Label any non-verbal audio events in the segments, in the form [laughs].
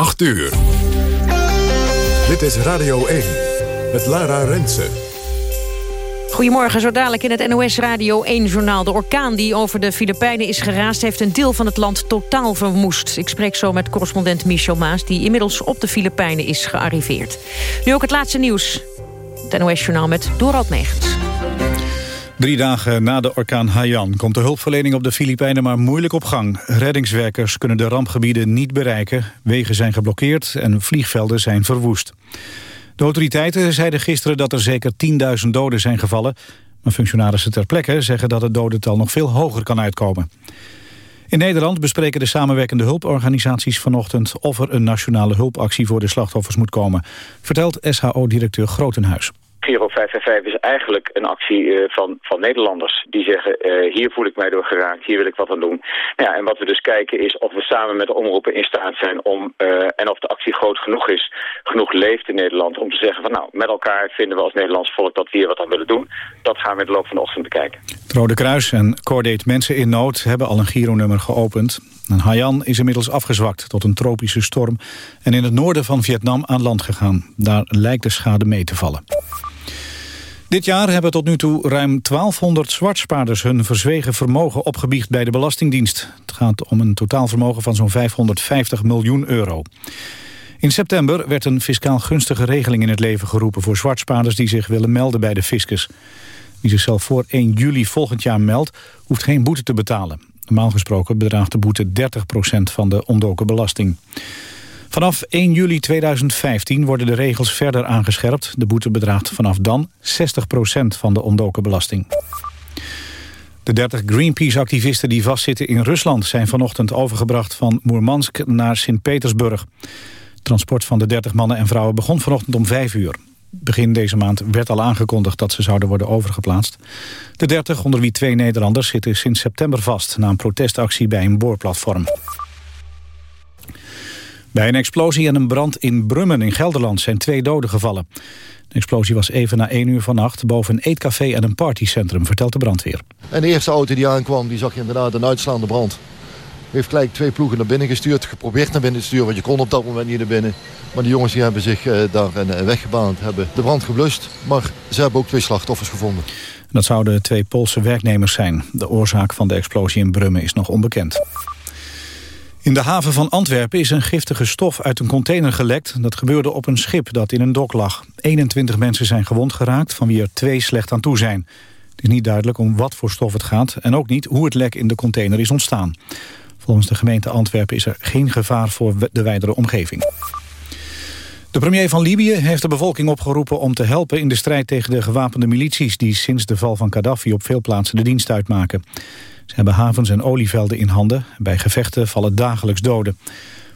8 uur. Dit is Radio 1 met Lara Rensen. Goedemorgen, zo dadelijk in het NOS Radio 1-journaal. De orkaan die over de Filipijnen is geraast... heeft een deel van het land totaal verwoest. Ik spreek zo met correspondent Michel Maas... die inmiddels op de Filipijnen is gearriveerd. Nu ook het laatste nieuws. Het NOS-journaal met Dorald Megens. Drie dagen na de orkaan Haiyan komt de hulpverlening op de Filipijnen maar moeilijk op gang. Reddingswerkers kunnen de rampgebieden niet bereiken, wegen zijn geblokkeerd en vliegvelden zijn verwoest. De autoriteiten zeiden gisteren dat er zeker 10.000 doden zijn gevallen, maar functionarissen ter plekke zeggen dat het dodental nog veel hoger kan uitkomen. In Nederland bespreken de samenwerkende hulporganisaties vanochtend of er een nationale hulpactie voor de slachtoffers moet komen, vertelt SHO-directeur Grotenhuis. Giro 555 is eigenlijk een actie uh, van, van Nederlanders. Die zeggen, uh, hier voel ik mij door geraakt, hier wil ik wat aan doen. Nou ja, en wat we dus kijken is of we samen met de omroepen in staat zijn om... Uh, en of de actie groot genoeg is, genoeg leeft in Nederland... om te zeggen van nou, met elkaar vinden we als Nederlands volk dat we hier wat aan willen doen. Dat gaan we in de loop van de ochtend bekijken. Het Rode Kruis en Cordate Mensen in Nood hebben al een Giro-nummer geopend. En Haiyan is inmiddels afgezwakt tot een tropische storm... en in het noorden van Vietnam aan land gegaan. Daar lijkt de schade mee te vallen. Dit jaar hebben tot nu toe ruim 1200 zwartspaarders hun verzwegen vermogen opgebiecht bij de Belastingdienst. Het gaat om een totaalvermogen van zo'n 550 miljoen euro. In september werd een fiscaal gunstige regeling in het leven geroepen voor zwartspaarders die zich willen melden bij de fiscus. Wie zichzelf voor 1 juli volgend jaar meldt, hoeft geen boete te betalen. Normaal gesproken bedraagt de boete 30% van de ontdoken belasting. Vanaf 1 juli 2015 worden de regels verder aangescherpt. De boete bedraagt vanaf dan 60% van de ontdoken belasting. De 30 Greenpeace-activisten die vastzitten in Rusland... zijn vanochtend overgebracht van Moermansk naar Sint-Petersburg. Transport van de 30 mannen en vrouwen begon vanochtend om 5 uur. Begin deze maand werd al aangekondigd dat ze zouden worden overgeplaatst. De 30, onder wie twee Nederlanders, zitten sinds september vast... na een protestactie bij een boorplatform. Bij een explosie en een brand in Brummen in Gelderland zijn twee doden gevallen. De explosie was even na één uur vannacht boven een eetcafé en een partycentrum, vertelt de brandweer. En de eerste auto die aankwam, die zag je inderdaad een uitslaande brand. Heeft gelijk twee ploegen naar binnen gestuurd, geprobeerd naar binnen te sturen, want je kon op dat moment niet naar binnen. Maar de jongens die hebben zich uh, daar uh, weggebaand, hebben de brand geblust, maar ze hebben ook twee slachtoffers gevonden. Dat zouden twee Poolse werknemers zijn. De oorzaak van de explosie in Brummen is nog onbekend. In de haven van Antwerpen is een giftige stof uit een container gelekt. Dat gebeurde op een schip dat in een dok lag. 21 mensen zijn gewond geraakt, van wie er twee slecht aan toe zijn. Het is niet duidelijk om wat voor stof het gaat... en ook niet hoe het lek in de container is ontstaan. Volgens de gemeente Antwerpen is er geen gevaar voor de wijdere omgeving. De premier van Libië heeft de bevolking opgeroepen om te helpen in de strijd tegen de gewapende milities die sinds de val van Gaddafi op veel plaatsen de dienst uitmaken. Ze hebben havens en olievelden in handen. Bij gevechten vallen dagelijks doden.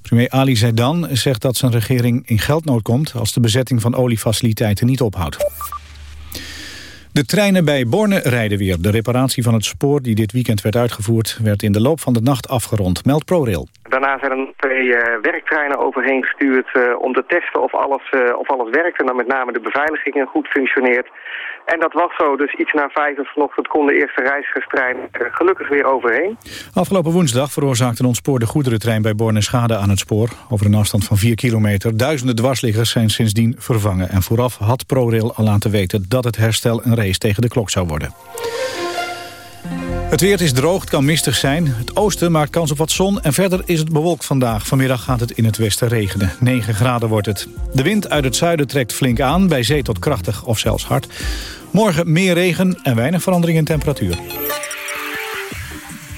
Premier Ali Zaidan zegt dat zijn regering in geldnood komt... als de bezetting van oliefaciliteiten niet ophoudt. De treinen bij Borne rijden weer. De reparatie van het spoor die dit weekend werd uitgevoerd... werd in de loop van de nacht afgerond, meldt ProRail. Daarna zijn er twee uh, werktreinen overheen gestuurd... Uh, om te testen of alles, uh, of alles werkt en dan met name de beveiliging goed functioneert. En dat was zo, dus iets na vijf uur vanochtend kon de eerste reizigerstrein er gelukkig weer overheen. Afgelopen woensdag veroorzaakte een ontspoorde goederentrein bij Borne schade aan het spoor. Over een afstand van 4 kilometer. Duizenden dwarsliggers zijn sindsdien vervangen. En vooraf had ProRail al laten weten dat het herstel een race tegen de klok zou worden. Het weer is droog, het kan mistig zijn. Het oosten maakt kans op wat zon en verder is het bewolkt vandaag. Vanmiddag gaat het in het westen regenen. 9 graden wordt het. De wind uit het zuiden trekt flink aan, bij zee tot krachtig of zelfs hard. Morgen meer regen en weinig verandering in temperatuur.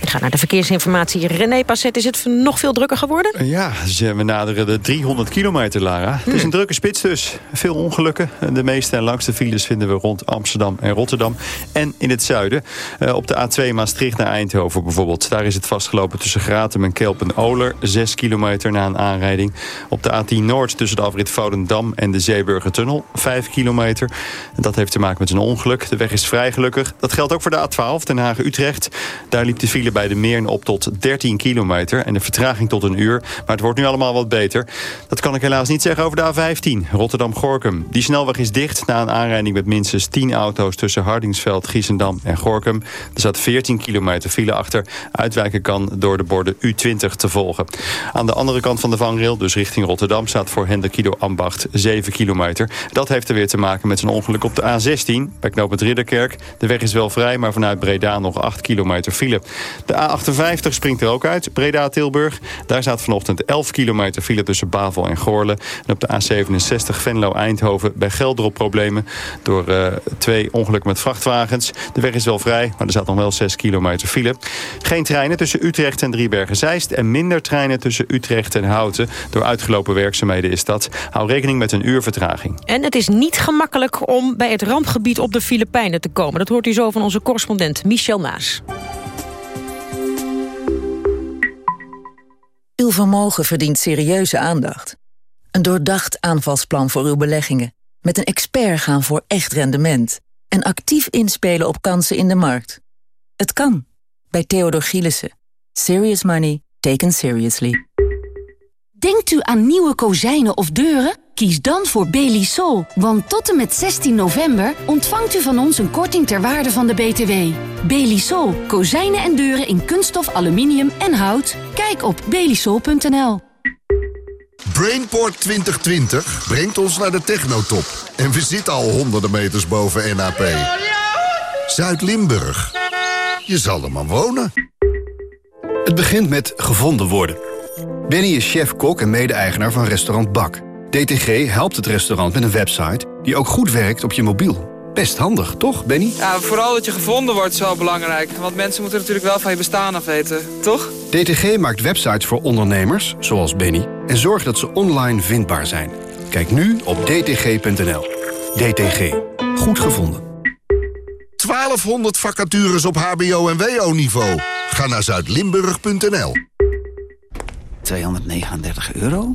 We gaan naar de verkeersinformatie. René Passet, is het nog veel drukker geworden? Ja, we naderen de 300 kilometer, Lara. Het is een drukke spits dus. Veel ongelukken. De meeste en langste files vinden we rond Amsterdam en Rotterdam. En in het zuiden. Uh, op de A2 Maastricht naar Eindhoven bijvoorbeeld. Daar is het vastgelopen tussen Gratum en Kelpen-Oler. 6 kilometer na een aanrijding. Op de A10 Noord tussen de afrit Volendam en de Zeeburgertunnel. 5 kilometer. Dat heeft te maken met een ongeluk. De weg is vrij gelukkig. Dat geldt ook voor de A12 Den Haag-Utrecht. Daar liep de file bij de Meern op tot 13 kilometer... en de vertraging tot een uur, maar het wordt nu allemaal wat beter. Dat kan ik helaas niet zeggen over de A15, Rotterdam-Gorkum. Die snelweg is dicht na een aanrijding met minstens 10 auto's... tussen Hardingsveld, Giesendam en Gorkum. Er zat 14 kilometer file achter. Uitwijken kan door de borden U20 te volgen. Aan de andere kant van de vangrail, dus richting Rotterdam... staat voor Hendekido Ambacht 7 kilometer. Dat heeft er weer te maken met zijn ongeluk op de A16... bij knooppunt Ridderkerk. De weg is wel vrij, maar vanuit Breda nog 8 kilometer file. De A58 springt er ook uit, Breda-Tilburg. Daar staat vanochtend 11 kilometer file tussen Bavel en Goorle. En op de A67 Venlo-Eindhoven bij Gelderop problemen... door uh, twee ongelukken met vrachtwagens. De weg is wel vrij, maar er staat nog wel 6 kilometer file. Geen treinen tussen Utrecht en Driebergen-Zeist... en minder treinen tussen Utrecht en Houten. Door uitgelopen werkzaamheden is dat. Hou rekening met een uur vertraging. En het is niet gemakkelijk om bij het rampgebied op de Filipijnen te komen. Dat hoort u zo van onze correspondent Michel Maas. Uw vermogen verdient serieuze aandacht. Een doordacht aanvalsplan voor uw beleggingen. Met een expert gaan voor echt rendement. En actief inspelen op kansen in de markt. Het kan. Bij Theodor Gielissen. Serious money taken seriously. Denkt u aan nieuwe kozijnen of deuren? Kies dan voor Belisol, want tot en met 16 november ontvangt u van ons een korting ter waarde van de BTW. Belisol, kozijnen en deuren in kunststof, aluminium en hout. Kijk op belisol.nl. Brainport 2020 brengt ons naar de technotop. En we zitten al honderden meters boven NAP. Zuid-Limburg. Je zal er maar wonen. Het begint met gevonden worden. Benny is chef-kok en mede-eigenaar van restaurant Bak. DTG helpt het restaurant met een website die ook goed werkt op je mobiel. Best handig, toch, Benny? Ja, vooral dat je gevonden wordt is wel belangrijk. Want mensen moeten natuurlijk wel van je bestaan af weten, toch? DTG maakt websites voor ondernemers, zoals Benny... en zorgt dat ze online vindbaar zijn. Kijk nu op dtg.nl. DTG. Goed gevonden. 1200 vacatures op hbo- en wo-niveau. Ga naar zuidlimburg.nl. 239 euro?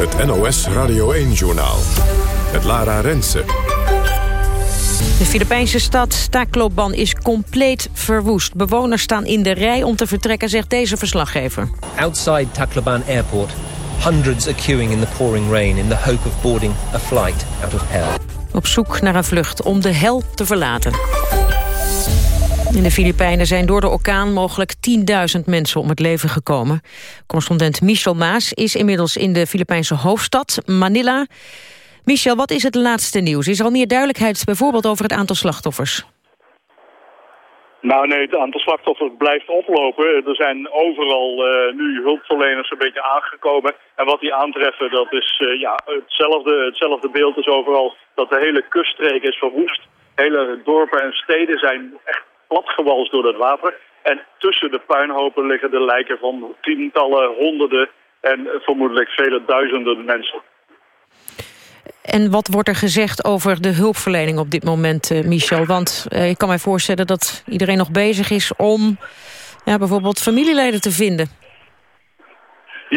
Het NOS Radio 1-journaal. Het Lara Rensen. De Filipijnse stad Tacloban is compleet verwoest. Bewoners staan in de rij om te vertrekken, zegt deze verslaggever. Outside Tacloban Airport, hundreds are queuing in the pouring rain... in the hope of boarding a flight out of hell. Op zoek naar een vlucht om de hel te verlaten. In de Filipijnen zijn door de orkaan mogelijk 10.000 mensen om het leven gekomen. Correspondent Michel Maas is inmiddels in de Filipijnse hoofdstad Manila. Michel, wat is het laatste nieuws? Is er al meer duidelijkheid bijvoorbeeld over het aantal slachtoffers? Nou nee, het aantal slachtoffers blijft oplopen. Er zijn overal uh, nu hulpverleners een beetje aangekomen. En wat die aantreffen, dat is uh, ja, hetzelfde, hetzelfde beeld is overal. Dat de hele kuststreek is verwoest. Hele dorpen en steden zijn echt platgewalst door het water. En tussen de puinhopen liggen de lijken van tientallen, honderden en vermoedelijk vele duizenden mensen. En wat wordt er gezegd over de hulpverlening op dit moment, uh, Michel? Want uh, ik kan mij voorstellen dat iedereen nog bezig is om ja, bijvoorbeeld familieleden te vinden.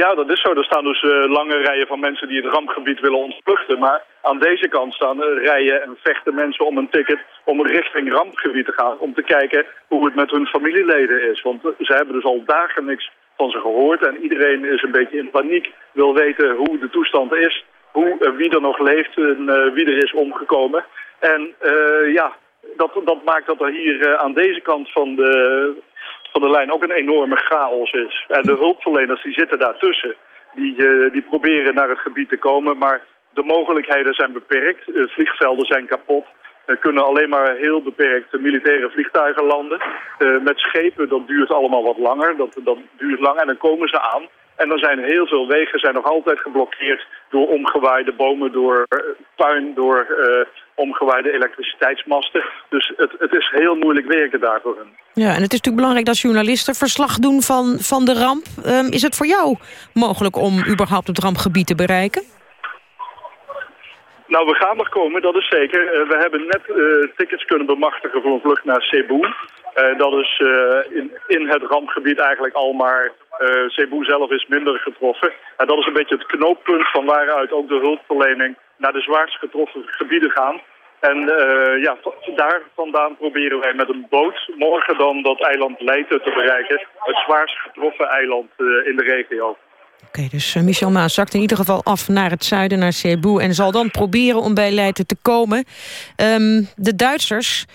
Ja, dat is zo. Er staan dus uh, lange rijen van mensen die het rampgebied willen ontvluchten. Maar aan deze kant staan rijen en vechten mensen om een ticket om richting rampgebied te gaan. Om te kijken hoe het met hun familieleden is. Want ze hebben dus al dagen niks van ze gehoord. En iedereen is een beetje in paniek, wil weten hoe de toestand is. Hoe, wie er nog leeft en wie er is omgekomen. En ja, dat, dat maakt dat er hier aan deze kant van de, van de lijn ook een enorme chaos is. En de hulpverleners die zitten daartussen. Die, uh, die proberen naar het gebied te komen, maar de mogelijkheden zijn beperkt. Uh, vliegvelden zijn kapot. Er kunnen alleen maar heel beperkt militaire vliegtuigen landen. Uh, met schepen, dat duurt allemaal wat langer. Dat, dat duurt lang en dan komen ze aan. En dan zijn heel veel wegen zijn nog altijd geblokkeerd door omgewaaide bomen, door uh, puin, door uh, omgewaaide elektriciteitsmasten. Dus het, het is heel moeilijk werken daar voor hen. Ja, en het is natuurlijk belangrijk dat journalisten verslag doen van, van de ramp. Um, is het voor jou mogelijk om überhaupt het rampgebied te bereiken? Nou, we gaan er komen, dat is zeker. Uh, we hebben net uh, tickets kunnen bemachtigen voor een vlucht naar Cebu. Uh, dat is in, in het rampgebied eigenlijk al maar... Cebu zelf is minder getroffen. En dat is een beetje het knooppunt van waaruit ook de hulpverlening... naar de zwaarst getroffen gebieden gaan. En ja, daar vandaan proberen wij met een boot morgen dan dat eiland Leyte te bereiken. Het zwaarst getroffen eiland in de regio. Oké, dus Michel Maas zakt in ieder geval af naar het zuiden, naar Cebu... en zal dan proberen om bij Leiden te komen. Um, de Duitsers,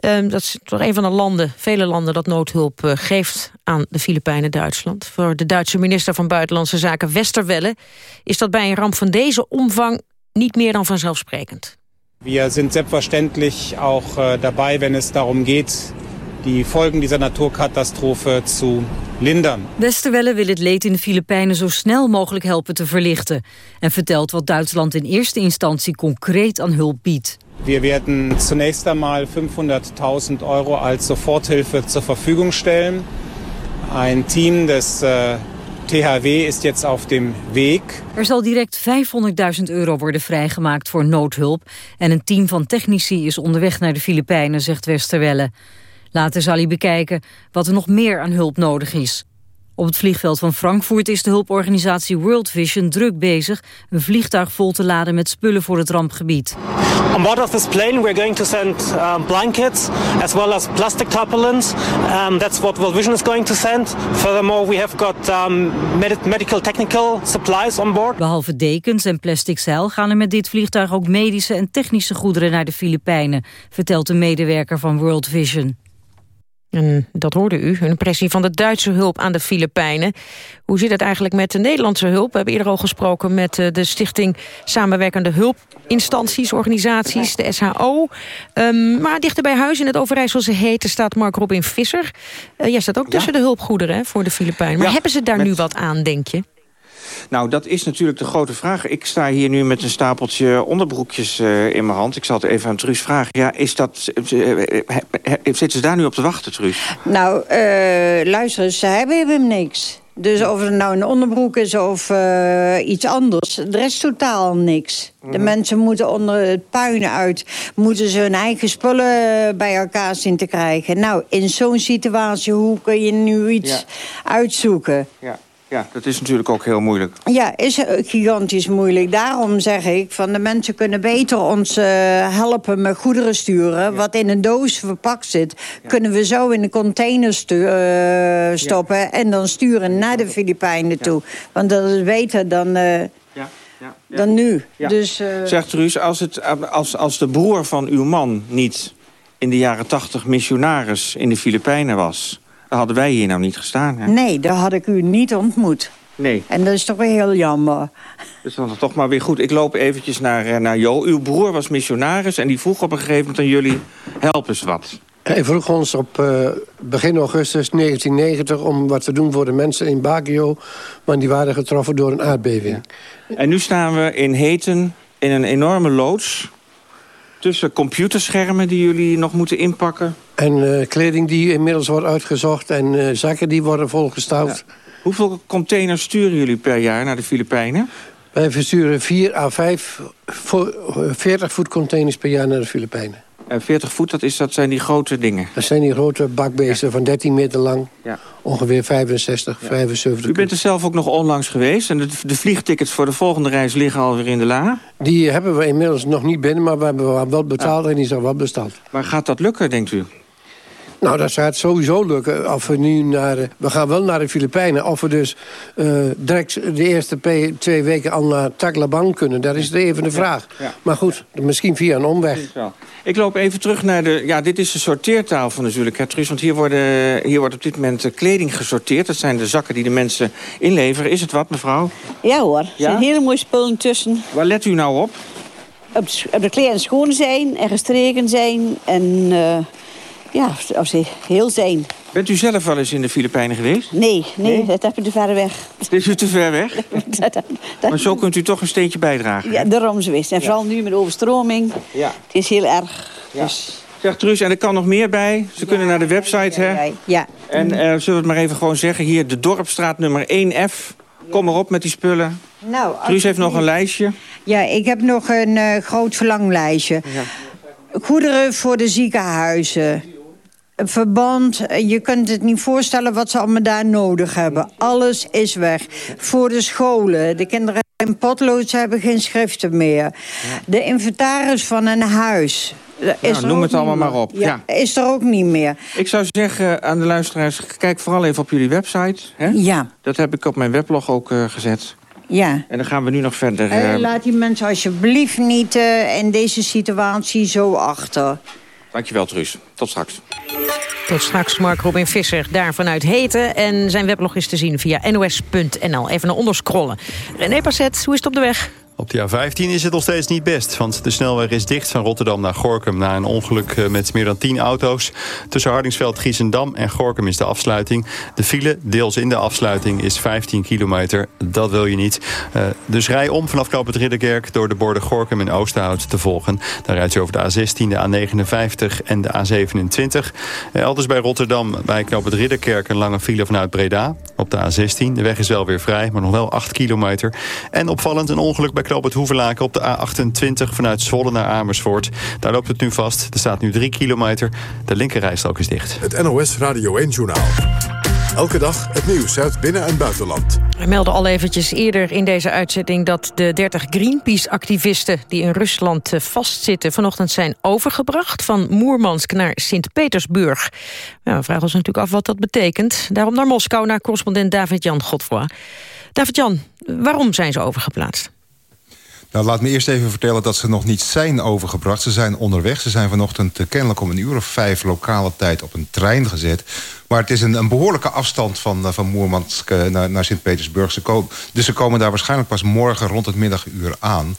um, dat is toch een van de landen, vele landen... dat noodhulp uh, geeft aan de Filipijnen Duitsland. Voor de Duitse minister van Buitenlandse Zaken Westerwelle... is dat bij een ramp van deze omvang niet meer dan vanzelfsprekend. Wir sind selbstverständlich auch äh, dabei, wenn es darum geht, die Folgen dieser Naturkatastrophe zu lindern. Westerwelle wil het leed in de Filipijnen zo snel mogelijk helpen te verlichten. En vertelt wat Duitsland in eerste instantie concreet aan hulp biedt. Wir werden zunächst einmal 500.000 Euro als Soforthilfe zur Verfügung stellen. Ein Team des äh, THW ist jetzt auf dem Weg. Er zal direct 500.000 euro worden vrijgemaakt voor noodhulp. En een team van technici is onderweg naar de Filipijnen, zegt Westerwelle. Later zal hij bekijken wat er nog meer aan hulp nodig is. Op het vliegveld van Frankfurt is de hulporganisatie World Vision druk bezig... een vliegtuig vol te laden met spullen voor het rampgebied. On board of this plane we're going to send um, blankets as well as plastic tarpaulins. Um, that's what World Vision is going to send. Furthermore we have got um, med medical technical supplies on board. Behalve dekens en plastic zeil gaan er met dit vliegtuig ook medische en technische goederen naar de Filipijnen... vertelt een medewerker van World Vision. En dat hoorde u, een impressie van de Duitse hulp aan de Filipijnen. Hoe zit het eigenlijk met de Nederlandse hulp? We hebben eerder al gesproken met eh, de Stichting Samenwerkende Hulpinstanties, Organisaties, de SHO. Um, ehm, maar dichter bij huis in het Overijsselse Heten staat Mark Robin Visser. Uh, jij staat ook tussen de hulpgoederen hè, voor de Filipijnen. Maar hebben ze daar nu wat aan, denk je? Nou, dat is natuurlijk de grote vraag. Ik sta hier nu met een stapeltje onderbroekjes uh, in mijn hand. Ik zal het even aan Truus vragen. Ja, is dat, uh, zitten ze daar nu op te wachten, Truus? Nou, luister, ze hebben hem niks. Dus of het nou een onderbroek is of iets anders. De rest totaal niks. De mhm. mensen moeten onder het puin uit... moeten ze hun eigen spullen bij elkaar zien te krijgen. Nou, in zo'n situatie, hoe kun je nu iets ja. uitzoeken? Ja. Ja, dat is natuurlijk ook heel moeilijk. Ja, is gigantisch moeilijk. Daarom zeg ik, van de mensen kunnen beter ons uh, helpen met goederen sturen. Wat in een doos verpakt zit, kunnen we zo in een container uh, stoppen... Ja. en dan sturen naar de Filipijnen toe. Want dat is beter dan... Uh, ja, dan nu. Dus, Zegt Ruus, als, het, als, als de broer van uw man niet in de jaren tachtig missionaris in de Filipijnen was... Dan hadden wij hier nou niet gestaan. Hè? Nee, daar had ik u niet ontmoet. Nee. En dat is toch weer heel jammer. Dus dan is toch maar weer goed. Ik loop eventjes naar, eh, naar Jo. Uw broer was missionaris en die vroeg op een gegeven moment aan jullie... help eens wat. Hij vroeg ons op uh, begin augustus 1990 om wat te doen voor de mensen in Baguio... want die waren getroffen door een aardbeving. Ja. En nu staan we in Heten in een enorme loods... tussen computerschermen die jullie nog moeten inpakken... En uh, kleding die inmiddels wordt uitgezocht en uh, zakken die worden volgestouwd. Ja. Hoeveel containers sturen jullie per jaar naar de Filipijnen? Wij versturen 4 à 5 40 voet containers per jaar naar de Filipijnen. En 40 voet, dat, is, dat zijn die grote dingen? Dat zijn die grote bakbeesten ja. van 13 meter lang. Ja. Ongeveer 65, ja. 75. U bent er zelf ook nog onlangs geweest. En de, de, vliegtickets voor de volgende reis liggen alweer in de la? Die hebben we inmiddels nog niet binnen, maar we hebben wel betaald en die zijn wel besteld. Maar gaat dat lukken, denkt u? Nou, dat gaat sowieso lukken. Of we nu naar... We gaan wel naar de Filipijnen. Of we dus uh, direct de eerste twee weken al naar Tacloban kunnen. Dat is even de vraag. Ja. Maar goed, misschien via een omweg. Ik loop even terug naar de... Ja, dit is de sorteertafel natuurlijk, hè, Truus. Want hier, worden, hier wordt op dit moment eh, kleding gesorteerd. Dat zijn de zakken die de mensen inleveren. Is het wat, mevrouw? Ja hoor, er zijn hele mooie spullen tussen. Waar let u nou op? Op, op de kleren schoon zijn en gestreken zijn en... Uh, ja, als heel zijn. Bent u zelf wel eens in de Filipijnen geweest? Nee, nee, Nee? dat heb je te ver weg. Het is u te ver weg? [laughs] Dat- dat- Maar zo kunt u toch een steentje bijdragen. Ja, daarom zo is. En vooral nu met overstroming. Ja. Het is heel erg. Ja. Dus, Zeg Truus, en er kan nog meer bij. Ze kunnen naar de website, hè? ja. En eh, zullen we het maar even gewoon zeggen. Hier, de Dorpstraat nummer 1F. Kom maar op met die spullen. Nou, Truus heeft nog een lijstje. Ja, ik heb nog een eh, groot verlanglijstje. Goederen voor de ziekenhuizen. Verband, je kunt het niet voorstellen wat ze allemaal daar nodig hebben. Alles is weg. Voor de scholen, de kinderen in potlood, ze hebben geen schriften meer. De inventaris van een huis. Is Nou, noem het allemaal maar op, ja. Is er ook niet meer. Ik zou zeggen aan de luisteraars, kijk vooral even op jullie website. Hè? Ja. Dat heb ik op mijn weblog ook eh, gezet. Ja. En dan gaan we nu nog verder. Eh, eh, laat die mensen alsjeblieft niet in deze situatie zo achter. Dankjewel, Truus. Tot straks. Tot straks Mark Robin Visser daar vanuit Heten. En zijn weblog is te zien via nos.nl. Even naar onderscrollen. René Passet, hoe is het op de weg? Op de A15 is het nog steeds niet best, want de snelweg is dicht van Rotterdam naar Gorkum... na een ongeluk eh, met meer dan 10 auto's. Tussen Hardingsveld, Giesendam en Gorkum is de afsluiting. De file, deels in de afsluiting, is 15 kilometer. Dat wil je niet. Eh, dus rij om vanaf Knoop het Ridderkerk... door de borden Gorkum en Oosterhout te volgen. Dan rijdt je over de A16, de A59 en de A27. Eh, elders bij Rotterdam, bij Knoop het Ridderkerk... een lange file vanuit Breda op de A16. De weg is wel weer vrij, maar nog wel 8 kilometer. En opvallend een ongeluk bij Knoop het Hoevelaken op de A28 vanuit Zwolle naar Amersfoort. Daar loopt het nu vast. Er staat nu 3 kilometer. De linkerrijstrook is dicht. Het NOS Radio 1-journaal. Elke dag het nieuws uit binnen- en buitenland. We melden al eventjes eerder in deze uitzending... dat de 30 Greenpeace-activisten die in Rusland eh, vastzitten... vanochtend zijn overgebracht van Moermansk naar Sint-Petersburg. Nou, we vragen ons natuurlijk af wat dat betekent. Daarom naar Moskou, naar correspondent David-Jan Godfroy. David-Jan, waarom zijn ze overgeplaatst? Nou, laat me eerst even vertellen dat ze nog niet zijn overgebracht. Ze zijn onderweg. Ze zijn vanochtend eh, kennelijk om een uur of vijf lokale tijd op een trein gezet. Maar het is een, een behoorlijke afstand van, uh, van Moermansk uh, naar, naar Sint-Petersburg. Dus ze komen daar waarschijnlijk pas morgen rond het middaguur aan.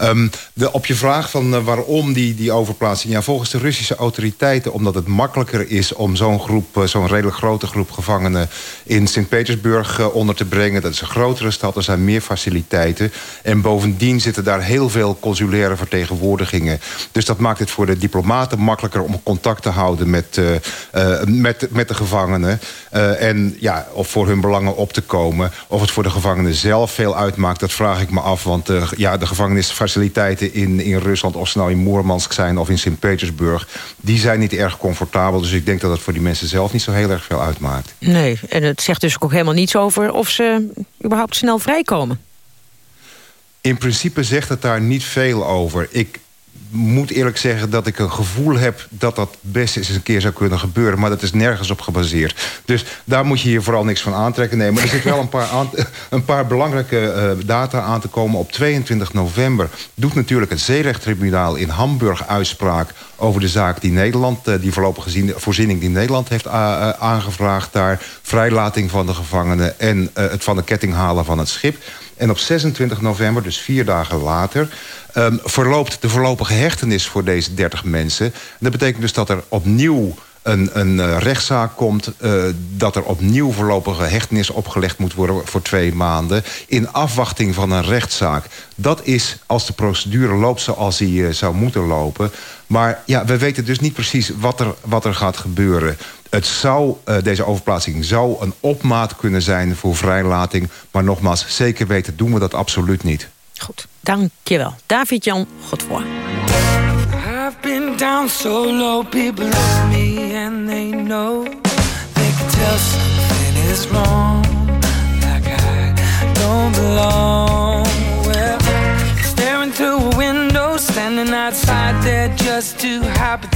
Um, de, op je vraag van uh, waarom die, die overplaatsing... Ja, volgens de Russische autoriteiten omdat het makkelijker is... om zo'n groep, zo'n redelijk grote groep gevangenen... in Sint-Petersburg onder te brengen. Dat is een grotere stad, er zijn meer faciliteiten. En bovendien zitten daar heel veel consulaire vertegenwoordigingen. Dus dat maakt het voor de diplomaten makkelijker... om contact te houden met, met, met de gevangenen gevangenen. Uh, en ja, of voor hun belangen op te komen. Of het voor de gevangenen zelf veel uitmaakt, dat vraag ik me af. Want uh, ja, de gevangenisfaciliteiten in, in Rusland... of ze nou in Moermansk zijn of in Sint-Petersburg... die zijn niet erg comfortabel. Dus ik denk dat het voor die mensen zelf niet zo heel erg veel uitmaakt. Nee, en het zegt dus ook helemaal niets over... of ze überhaupt snel vrijkomen. In principe zegt het daar niet veel over. Ik moet eerlijk zeggen dat ik een gevoel heb... dat dat best eens een keer zou kunnen gebeuren. Maar dat is nergens op gebaseerd. Dus daar moet je hier vooral niks van aantrekken. Nee, maar er zit wel een paar, [laughs] een paar belangrijke uh, data aan te komen. Op 22 november doet natuurlijk het zeerechttribunaal in Hamburg uitspraak... over de zaak die Nederland, uh, die voorlopige voorziening die Nederland heeft uh, aangevraagd daar. Vrijlating van de gevangenen en het van de ketting halen van het schip. En op 26 november, dus vier dagen later... Um, verloopt de voorlopige hechtenis voor deze 30 mensen. En dat betekent dus dat er opnieuw een, een uh, rechtszaak komt... Uh, dat er opnieuw voorlopige hechtenis opgelegd moet worden voor twee maanden... in afwachting van een rechtszaak. Dat is als de procedure loopt zoals die uh, zou moeten lopen. Maar ja, we weten dus niet precies wat er, wat er gaat gebeuren. Het zou, uh, deze overplaatsing zou een opmaat kunnen zijn voor vrijlating. Maar nogmaals, zeker weten doen we dat absoluut niet. Goed, dankjewel. David-Jan Godfroy. I've been down so low, people love me and they know They can tell something is wrong, like I don't belong Well, staring through a window, standing outside there just too happy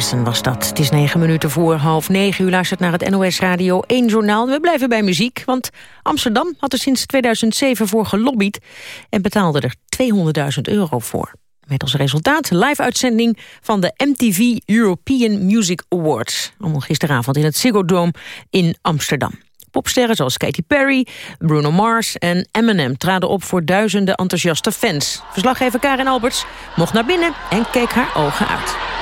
Was dat. Het is negen minuten voor half negen. U luistert naar het NOS Radio 1 Journaal. We blijven bij muziek, want Amsterdam had er sinds 2007 voor gelobbyd... en betaalde er 200.000 euro voor. Met als resultaat live-uitzending van de MTV European Music Awards. Allemaal gisteravond in het Ziggo Dome in Amsterdam. Popsterren zoals Katy Perry, Bruno Mars en Eminem traden op voor duizenden enthousiaste fans. Verslaggever Karin Alberts mocht naar binnen en keek haar ogen uit.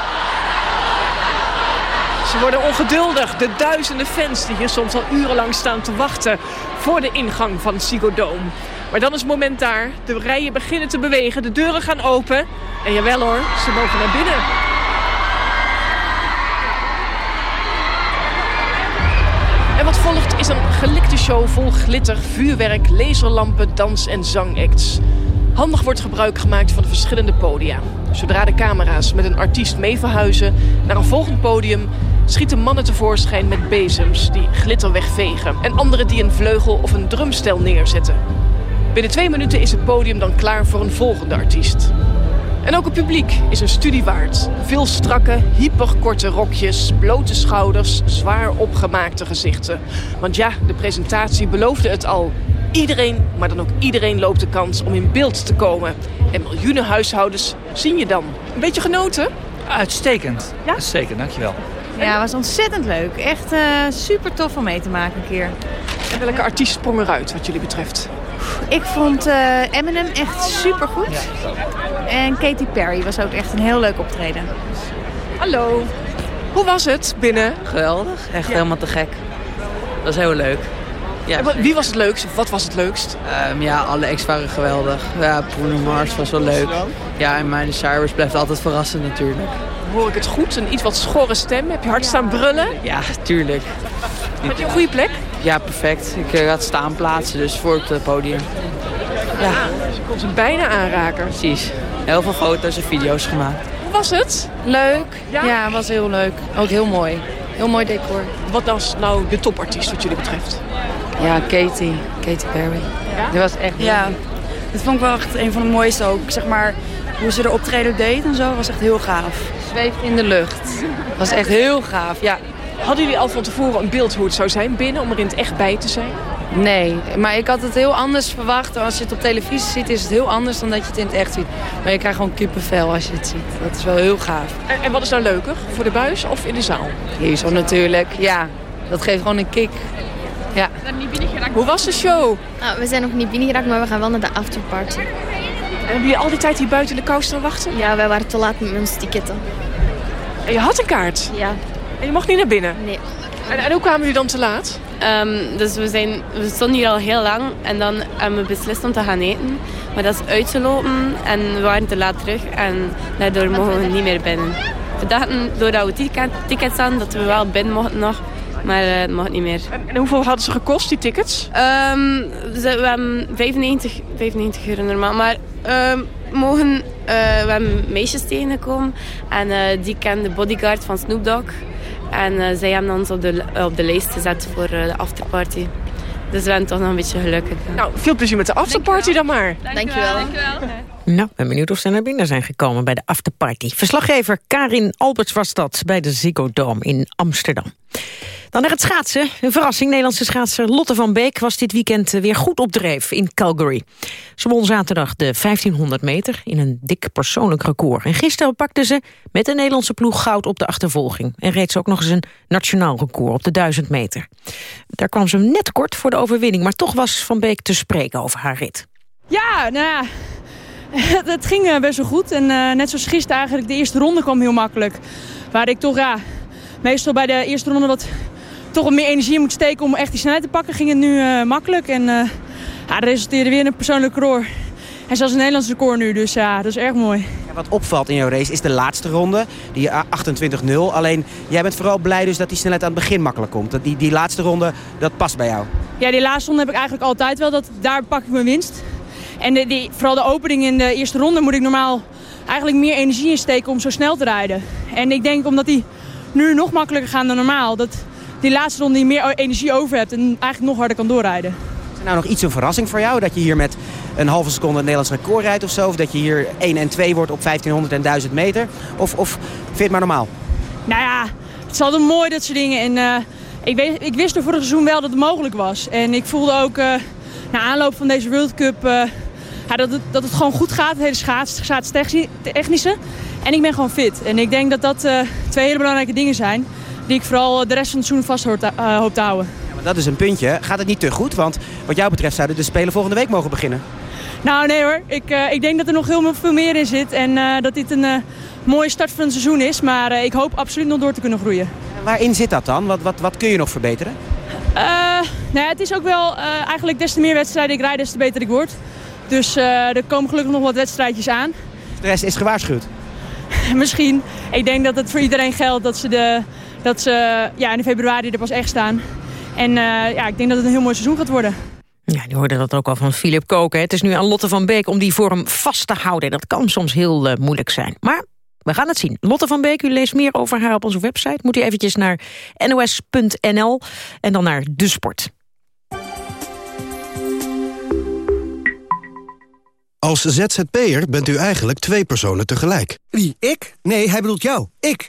Ze worden ongeduldig, de duizenden fans die hier soms al urenlang staan te wachten voor de ingang van Ziggo Dome. Maar dan is het moment daar, de rijen beginnen te bewegen, de deuren gaan open. En jawel hoor, ze mogen naar binnen. En wat volgt is een gelikte show vol glitter, vuurwerk, laserlampen, dans- en zangacts. Handig wordt gebruik gemaakt van de verschillende podia. Zodra de camera's met een artiest mee verhuizen naar een volgend podium... schieten mannen tevoorschijn met bezems die glitter wegvegen... en anderen die een vleugel of een drumstel neerzetten. Binnen twee minuten is het podium dan klaar voor een volgende artiest. En ook het publiek is een studie waard. Veel strakke, hyperkorte rokjes, blote schouders, zwaar opgemaakte gezichten. Want ja, de presentatie beloofde het al. Iedereen, maar dan ook iedereen loopt de kans om in beeld te komen. En miljoenen huishoudens zien je dan. Een beetje genoten? Uitstekend. Ja? Uitstekend, dankjewel. Ja, het was ontzettend leuk. Echt eh, super tof om mee te maken een keer. En welke artiest sprong eruit wat jullie betreft? Ik vond eh, Eminem echt super goed. En Katy Perry was ook echt een heel leuk optreden. Hallo. Hoe was het binnen? Geweldig, echt helemaal te gek. Dat was heel leuk. Ja, En wie was het leukst of wat was het leukst? Ehm, ja, alle acts waren geweldig. Ja, Bruno Mars was wel leuk. Ja, en Miley Cyrus blijft altijd verrassen natuurlijk. Hoor ik het goed? Een iets wat schorre stem. Heb je hard staan brullen? Ja, tuurlijk. Had je een goede plek? Ja, perfect. Ik eh, had staan plaatsen, dus voor het eh, podium. Ja. Je kon ze bijna aanraken. Precies. Heel veel foto's en video's gemaakt. Hoe was het? Leuk. Ja, was heel leuk. Ook heel mooi. Heel mooi decor. Wat was nou de topartiest wat jullie betreft? Ja, Katy. Katy Perry. Die was echt Ja, dat vond ik wel echt een van de mooiste ook. Zeg maar, hoe ze de optreden deed en zo was echt heel gaaf. Zweeft in de lucht. Was echt heel gaaf, ja. Hadden jullie al van tevoren een beeld hoe het zou zijn binnen... om er in het echt bij te zijn? Nee, maar ik had het heel anders verwacht. Als je het op televisie ziet, is het heel anders dan dat je het in het echt ziet. Maar je krijgt gewoon kippenvel als je het ziet. Dat is wel heel gaaf. En, en wat is nou leuker? Voor de buis of in de zaal? Hier zo natuurlijk, ja. Dat geeft gewoon een kick. Ja. Hoe was de show? Ah, we zijn nog niet binnengeraakt, maar we gaan wel naar de afterparty. En hebben jullie al die tijd hier buiten de kou staan wachten? Ja, wij waren te laat met onze ticketten. En je had een kaart? Ja. En je mocht niet naar binnen? Nee. En, en hoe kwamen jullie dan te laat? Um, dus we, zijn, we stonden hier al heel lang en dan hebben we beslist om te gaan eten. Maar dat is uitgelopen en we waren te laat terug en daardoor mogen we niet meer binnen. We dachten, doordat we ticket, tickets hadden, dat we wel binnen mochten nog. Maar uh, dat mocht niet meer. En, en, hoeveel hadden ze gekost, die tickets? Um, ze, we hebben 95, 95 euro normaal. Maar um, mogen, uh, we hebben meisjes tegengekomen. En uh, die kent de bodyguard van Snoop Dogg. En uh, zij hebben ons op de, op de lijst gezet voor uh, de afterparty. Dus we zijn toch nog een beetje gelukkig. Nou, veel plezier met de afterparty dan maar. Dankjewel. Dankjewel. Nou, ben benieuwd of ze naar binnen zijn gekomen bij de afterparty. Verslaggever Karin Alberts was dat bij de Ziggo Dome in Amsterdam. Dan naar het schaatsen. Een verrassing. Nederlandse schaatser Lotte van Beek was dit weekend weer goed op dreef in Calgary. Ze won zaterdag de 1500 meter in een dik persoonlijk record. En gisteren pakte ze met de Nederlandse ploeg goud op de achtervolging. En reed ze ook nog eens een nationaal record op de 1000 meter. Daar kwam ze net kort voor de overwinning. Maar toch was Van Beek te spreken over haar rit. Ja, nou ja, [laughs] het, ging best wel goed. En uh, net zoals gisteren eigenlijk, de eerste ronde kwam heel makkelijk. Waar ik toch, ja, meestal bij de eerste ronde wat toch wat meer energie moet steken om echt die snelheid te pakken, ging het nu uh, makkelijk. En uh, ja, dat resulteerde weer in een persoonlijk record. En zelfs een Nederlands record nu, dus ja, dat is erg mooi. Ja, wat opvalt in jouw race is de laatste ronde, die 28-0. Alleen, jij bent vooral blij dus dat die snelheid aan het begin makkelijk komt. Dat die, die laatste ronde, dat past bij jou. Ja, die laatste ronde heb ik eigenlijk altijd wel. Dat, daar pak ik mijn winst. En de, die, vooral de opening in de eerste ronde moet ik normaal eigenlijk meer energie insteken om zo snel te rijden. En ik denk omdat die nu nog makkelijker gaan dan normaal, dat die laatste ronde je meer energie over hebt en eigenlijk nog harder kan doorrijden. Is er nou nog iets een verrassing voor jou? Dat je hier met een halve seconde het Nederlands record rijdt of zo? Of dat je hier 1 en 2 wordt op 1500 en 1000 meter? Of, of vind je het maar normaal? Nou ja, het is altijd mooi dat soort dingen. En, uh, ik, weet, ik wist er vorig seizoen wel dat het mogelijk was. En ik voelde ook uh, na aanloop van deze World Cup... Uh, ja, dat, het, dat het gewoon goed gaat, het hele schaats, schaatstechnische. En ik ben gewoon fit. En ik denk dat dat twee hele belangrijke dingen zijn die ik vooral de rest van het seizoen vast hoop te, uh, hoop te houden. Ja, maar dat is een puntje. Gaat het niet te goed? Want wat jou betreft zouden de Spelen volgende week mogen beginnen. Nou nee hoor, ik, uh, ik denk dat er nog heel veel meer in zit. En uh, dat dit een mooie start van het seizoen is. Maar ik hoop absoluut nog door te kunnen groeien. En waarin zit dat dan? Wat, wat, wat kun je nog verbeteren? nou ja, het is ook wel eigenlijk des te meer wedstrijden ik rijd, des te beter ik word. Dus er komen gelukkig nog wat wedstrijdjes aan. De rest is gewaarschuwd? [laughs] Misschien. Ik denk dat het voor iedereen geldt dat ze de dat ze ja, in februari er pas echt staan. En uh, ja, ik denk dat het een heel mooi seizoen gaat worden. Ja, die hoorde dat ook al van Philip Koken. Het is nu aan Lotte van Beek om die vorm vast te houden. Dat kan soms heel uh, moeilijk zijn. Maar we gaan het zien. Lotte van Beek, u leest meer over haar op onze website. Moet u eventjes naar nos.nl en dan naar De Sport. Als ZZP'er bent u eigenlijk twee personen tegelijk. Wie, ik? Nee, hij bedoelt jou. Ik?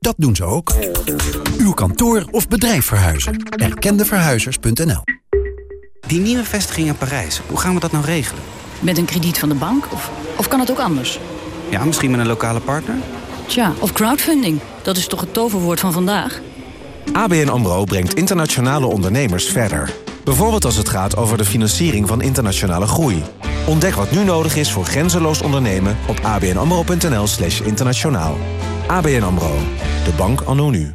Dat doen ze ook. Uw kantoor of bedrijf verhuizen. Erkendeverhuizers.nl Die nieuwe vestiging in Parijs, hoe gaan we dat nou regelen? Met een krediet van de bank? Of, of kan het ook anders? Ja, misschien met een lokale partner? Tja, of crowdfunding. Dat is toch het toverwoord van vandaag? ABN AMRO brengt internationale ondernemers verder. Bijvoorbeeld als het gaat over de financiering van internationale groei. Ontdek wat nu nodig is voor grenzeloos ondernemen op abnamro.nl slash internationaal. ABN AMRO, de bank anno nu.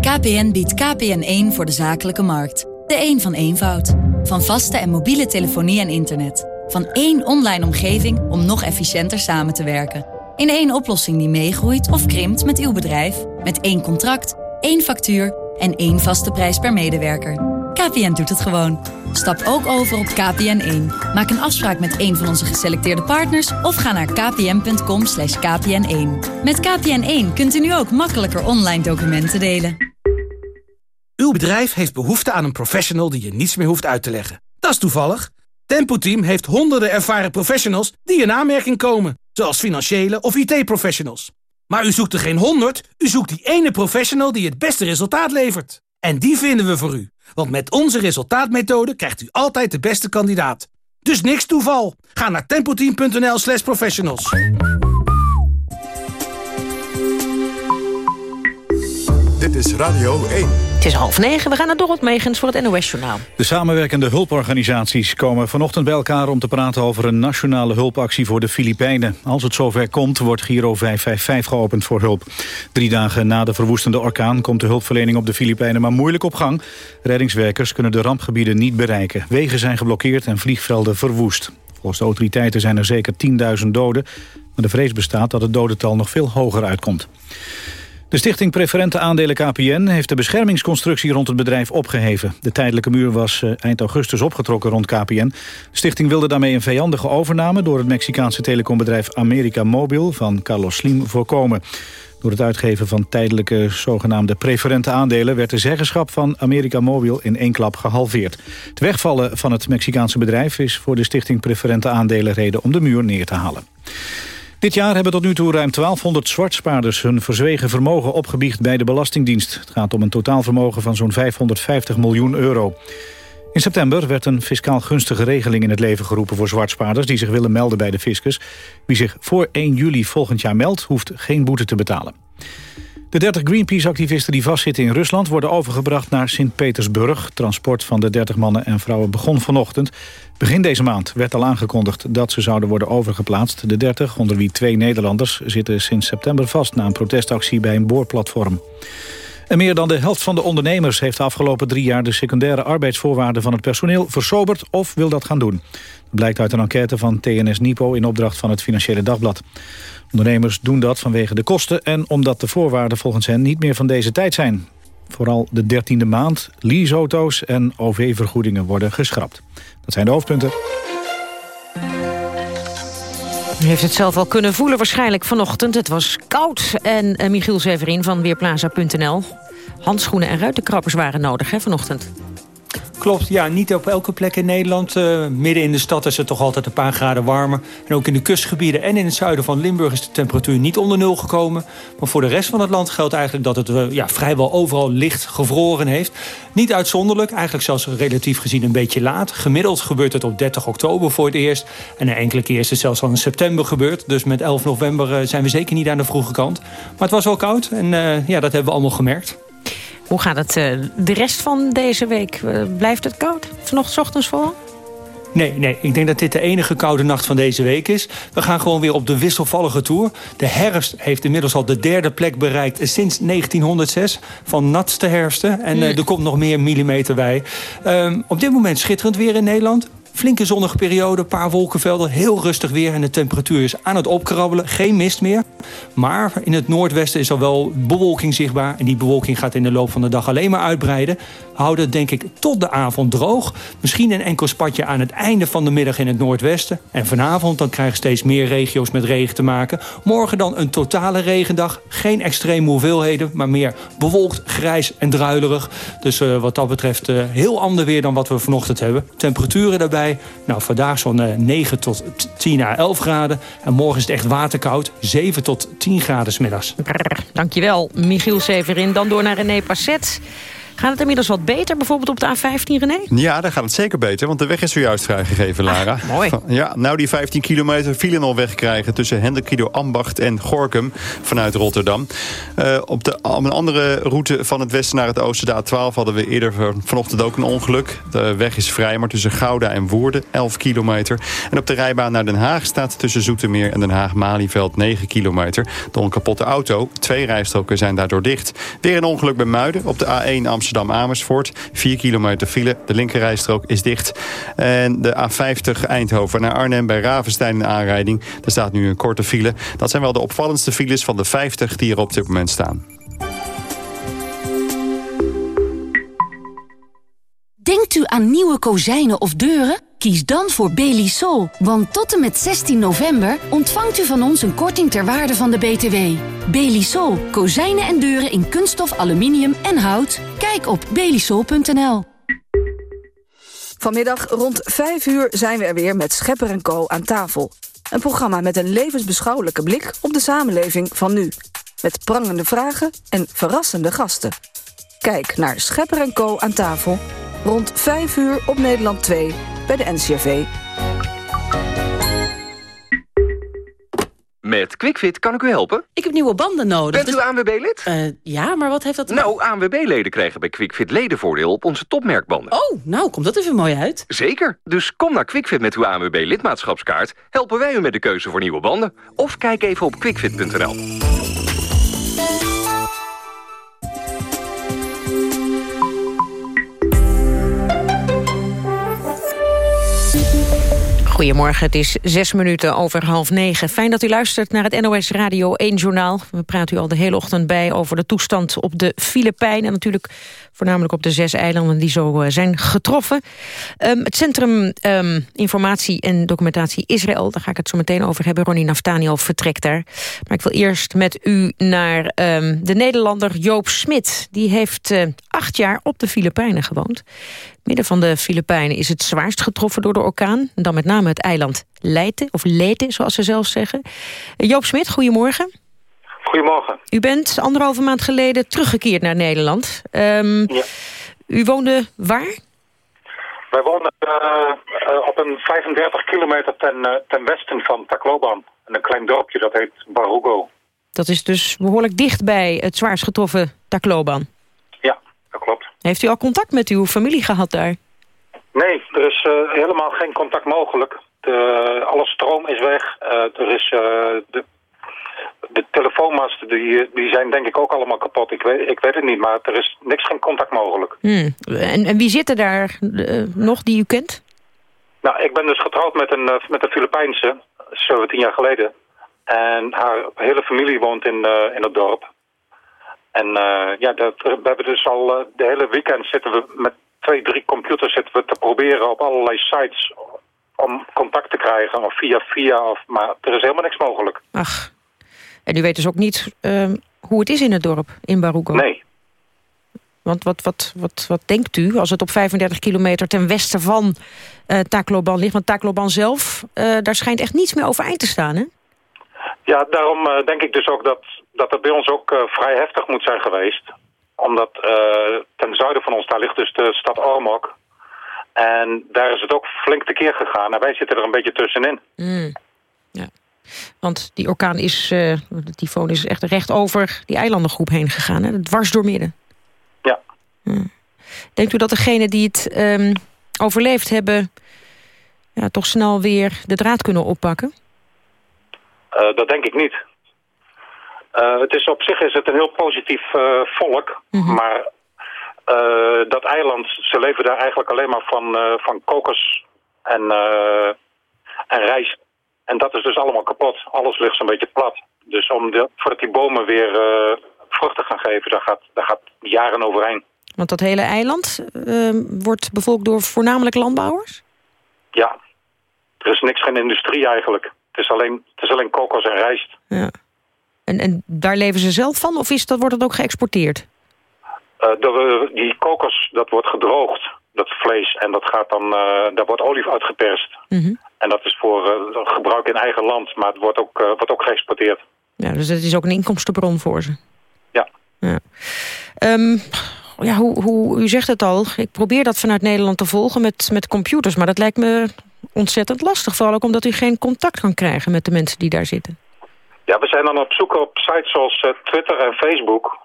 KPN biedt KPN1 voor de zakelijke markt. De een van eenvoud. Van vaste en mobiele telefonie en internet. Van één online omgeving om nog efficiënter samen te werken. In één oplossing die meegroeit of krimpt met uw bedrijf. Met één contract één factuur en één vaste prijs per medewerker. KPN doet het gewoon. Stap ook over op KPN1. Maak een afspraak met een van onze geselecteerde partners... of ga naar kpn.com kpn1. Met KPN1 kunt u nu ook makkelijker online documenten delen. Uw bedrijf heeft behoefte aan een professional die je niets meer hoeft uit te leggen. Dat is toevallig. Tempo Team heeft honderden ervaren professionals die in aanmerking komen. Zoals financiële of IT-professionals. Maar u zoekt er geen honderd, u zoekt die ene professional die het beste resultaat levert. En die vinden we voor u. Want met onze resultaatmethode krijgt u altijd de beste kandidaat. Dus niks toeval. Ga naar tempoteam.nl slash professionals. Dit is Radio 1. Is half negen, we gaan naar Dorot Megens voor het NOS-journaal. De samenwerkende hulporganisaties komen vanochtend bij elkaar... om te praten over een nationale hulpactie voor de Filipijnen. Als het zover komt, wordt Giro 555 geopend voor hulp. Drie dagen na de verwoestende orkaan komt de hulpverlening op de Filipijnen maar moeilijk op gang. Reddingswerkers kunnen de rampgebieden niet bereiken. Wegen zijn geblokkeerd en vliegvelden verwoest. Volgens de autoriteiten zijn er zeker 10.000 doden... maar de vrees bestaat dat het dodental nog veel hoger uitkomt. De stichting Preferente Aandelen KPN heeft de beschermingsconstructie rond het bedrijf opgeheven. De tijdelijke muur was eh, eind augustus opgetrokken rond KPN. De stichting wilde daarmee een vijandige overname door het Mexicaanse telecombedrijf America Mobil van Carlos Slim voorkomen. Door het uitgeven van tijdelijke zogenaamde preferente aandelen... werd de zeggenschap van America Mobil in één klap gehalveerd. Het wegvallen van het Mexicaanse bedrijf is voor de stichting Preferente Aandelen reden om de muur neer te halen. Dit jaar hebben tot nu toe ruim 1200 zwartspaarders hun verzwegen vermogen opgebiecht bij de Belastingdienst. Het gaat om een totaalvermogen van zo'n 550 miljoen euro. In september werd een fiscaal gunstige regeling in het leven geroepen voor zwartspaarders die zich willen melden bij de fiscus. Wie zich voor 1 juli volgend jaar meldt, hoeft geen boete te betalen. De 30 Greenpeace-activisten die vastzitten in Rusland... worden overgebracht naar Sint-Petersburg. Transport van de 30 mannen en vrouwen begon vanochtend. Begin deze maand werd al aangekondigd dat ze zouden worden overgeplaatst. De 30, onder wie twee Nederlanders, zitten sinds september vast... na een protestactie bij een boorplatform. En meer dan de helft van de ondernemers heeft de afgelopen drie jaar... de secundaire arbeidsvoorwaarden van het personeel versoberd of wil dat gaan doen. Dat blijkt uit een enquête van TNS Nipo in opdracht van het Financiële Dagblad. Ondernemers doen dat vanwege de kosten en omdat de voorwaarden volgens hen niet meer van deze tijd zijn. Vooral de dertiende maand, leaseauto's en OV-vergoedingen worden geschrapt. Dat zijn de hoofdpunten. U heeft het zelf al kunnen voelen waarschijnlijk vanochtend. Het was koud en uh, Michiel Severin van Weerplaza.nl. Handschoenen en ruitenkrabbers waren nodig vanochtend. Klopt, ja, niet op elke plek in Nederland. Uh, midden in de stad is het toch altijd een paar graden warmer. En ook in de kustgebieden en in het zuiden van Limburg... is de temperatuur niet onder nul gekomen. Maar voor de rest van het land geldt eigenlijk dat het uh, ja, vrijwel overal licht gevroren heeft. Niet uitzonderlijk, eigenlijk zelfs relatief gezien een beetje laat. Gemiddeld gebeurt het op 30 oktober voor het eerst. En een enkele keer is het zelfs al in september gebeurd. Dus met 11 november uh, zijn we zeker niet aan de vroege kant. Maar het was wel koud en ja, dat hebben we allemaal gemerkt. Hoe gaat het uh, de rest van deze week? Uh, blijft het koud? Vanochtend ochtends vooral? Nee, nee, ik denk dat dit de enige koude nacht van deze week is. We gaan gewoon weer op de wisselvallige tour. De herfst heeft inmiddels al de derde plek bereikt sinds 1906. Van natste herfsten. En uh, er komt nog meer millimeter bij. Um, op dit moment schitterend weer in Nederland. Flinke zonnige periode, een paar wolkenvelden, heel rustig weer... en de temperatuur is aan het opkrabbelen, geen mist meer. Maar in het noordwesten is al wel bewolking zichtbaar... en die bewolking gaat in de loop van de dag alleen maar uitbreiden. Houden het denk ik tot de avond droog. Misschien een enkel spatje aan het einde van de middag in het noordwesten. En vanavond dan krijgen steeds meer regio's met regen te maken. Morgen dan een totale regendag. Geen extreme hoeveelheden, maar meer bewolkt, grijs en druilerig. Dus uh, wat dat betreft uh, heel ander weer dan wat we vanochtend hebben. Temperaturen daarbij nou, vandaag zo'n uh, 9 tot 10 à 11 graden. En morgen is het echt waterkoud. 7 tot 10 graden smiddags. Dankjewel, Michiel Severin. Dan door naar René Passet. Gaat het inmiddels wat beter, bijvoorbeeld op de A15, René? Ja, daar gaat het zeker beter, want de weg is zojuist vrijgegeven, Lara. Ah, mooi. Ja, nou die 15 kilometer file al wegkrijgen... tussen Hendrikido Ambacht en Gorkum vanuit Rotterdam. Uh, op, de, op een andere route van het westen naar het oosten, de A12... hadden we eerder vanochtend ook een ongeluk. De weg is vrij, maar tussen Gouda en Woerden 11 kilometer. En op de rijbaan naar Den Haag staat tussen Zoetermeer en Den Haag-Malieveld 9 kilometer. Door een kapotte auto. Twee rijstroken zijn daardoor dicht. Weer een ongeluk bij Muiden op de A1 Amsterdam Amsterdam-Amersfoort. 4 kilometer file, de linkerrijstrook is dicht. En de A50 Eindhoven naar Arnhem bij Ravenstein in aanrijding. Daar staat nu een korte file. Dat zijn wel de opvallendste files van de 50 die er op dit moment staan. Denkt u aan nieuwe kozijnen of deuren? Kies dan voor Belisol, want tot en met 16 november ontvangt u van ons een korting ter waarde van de BTW. Belisol, kozijnen en deuren in kunststof, aluminium en hout. Kijk op belisol.nl. Vanmiddag rond 5 uur zijn we er weer met Schepper en Co. aan tafel. Een programma met een levensbeschouwelijke blik op de samenleving van nu. Met prangende vragen en verrassende gasten. Kijk naar Schepper en Co. aan tafel rond 5 uur op Nederland 2 bij de NCRV. Met QuickFit kan ik u helpen. Ik heb nieuwe banden nodig. Bent u ANWB-lid? Uh, ja, maar wat heeft dat... Nou, ANWB-leden krijgen bij QuickFit ledenvoordeel op onze topmerkbanden. Oh, nou, komt dat even mooi uit. Zeker. Dus kom naar QuickFit met uw ANWB-lidmaatschapskaart. Helpen wij u met de keuze voor nieuwe banden. Of kijk even op quickfit.nl. Goedemorgen, het is zes minuten over half negen. Fijn dat u luistert naar het NOS Radio 1 Journaal. We praten u al de hele ochtend bij over de toestand op de Filipijnen... en natuurlijk voornamelijk op de zes eilanden die zo eh, zijn getroffen. Um, het Centrum um, Informatie en Documentatie Israël... daar ga ik het zo meteen over hebben. Ronnie Naftaniel vertrekt daar. Maar ik wil eerst met u naar um, de Nederlander Joop Smit. Die heeft uh, acht jaar op de Filipijnen gewoond midden van de Filipijnen is het zwaarst getroffen door de orkaan. Dan met name het eiland Leyte, of Leyte zoals ze zelf zeggen. Joop Smit, goedemorgen. Goedemorgen. U bent anderhalve maand geleden teruggekeerd naar Nederland. Um, ja. U woonde waar? Wij woonden uh, op een 35 kilometer ten, uh, ten westen van Tacloban. Een klein dorpje dat heet Barugo. Dat is dus behoorlijk dicht bij het zwaarst getroffen Tacloban. Ja, dat klopt. Heeft u al contact met uw familie gehad daar? Nee, er is uh, helemaal geen contact mogelijk. De, alle stroom is weg. Uh, er is, uh, de, de telefoonmasten die, die zijn denk ik ook allemaal kapot. Ik weet, ik weet het niet, maar er is niks geen contact mogelijk. Hmm. En, en wie zit er daar nog die u kent? Nou, ik ben dus getrouwd met een, met een Filipijnse, 17 jaar geleden. En haar hele familie woont in, in het dorp. En uh, ja, dat, we hebben dus al uh, de hele weekend zitten we met twee, drie computers zitten we te proberen op allerlei sites om contact te krijgen. Of via via, of, maar er is helemaal niks mogelijk. Ach, en u weet dus ook niet uh, hoe het is in het dorp, in Barugo? Nee. Want wat, wat, wat, wat denkt u als het op 35 kilometer ten westen van uh, Tacloban ligt? Want Tacloban zelf, uh, daar schijnt echt niets meer overeind te staan, hè? Ja, daarom uh, denk ik dus ook dat, dat het bij ons ook uh, vrij heftig moet zijn geweest. Omdat uh, ten zuiden van ons, daar ligt dus de stad Ormok. En daar is het ook flink tekeer gegaan. En wij zitten er een beetje tussenin. Mm. Ja. Want die orkaan is, de tyfoon is echt recht over die eilandengroep heen gegaan. Hè? Dwars door midden. Ja. Mm. Denkt u dat degenen die het um, overleefd hebben... Ja, toch snel weer de draad kunnen oppakken? Uh, dat denk ik niet. Uh, het is op zich is het een heel positief uh, volk, mm -hmm. maar dat eiland, ze leven daar eigenlijk alleen maar van, van kokos en, en rijst. En dat is dus allemaal kapot. Alles ligt zo'n beetje plat. Dus om de, voordat die bomen weer vruchten gaan geven, daar gaat, daar gaat jaren overheen. Want dat hele eiland wordt bevolkt door voornamelijk landbouwers? Ja, er is niks, geen industrie eigenlijk. Het is alleen, het is alleen kokos en rijst. Ja. En, en daar leven ze zelf van of is dat, wordt het ook geëxporteerd? Uh, de, die kokos, dat wordt gedroogd, dat vlees. En dat gaat dan, uh, daar wordt olie uitgeperst. Mm -hmm. En dat is voor uh, gebruik in eigen land, maar het wordt ook, wordt ook geëxporteerd. Ja, dus het is ook een inkomstenbron voor ze? Ja. ja. Um, ja, hoe, hoe, u zegt het al, ik probeer dat vanuit Nederland te volgen met, met computers. Maar dat lijkt me ontzettend lastig. Vooral ook omdat u geen contact kan krijgen met de mensen die daar zitten. Ja, we zijn dan op zoek op sites zoals uh, Twitter en Facebook...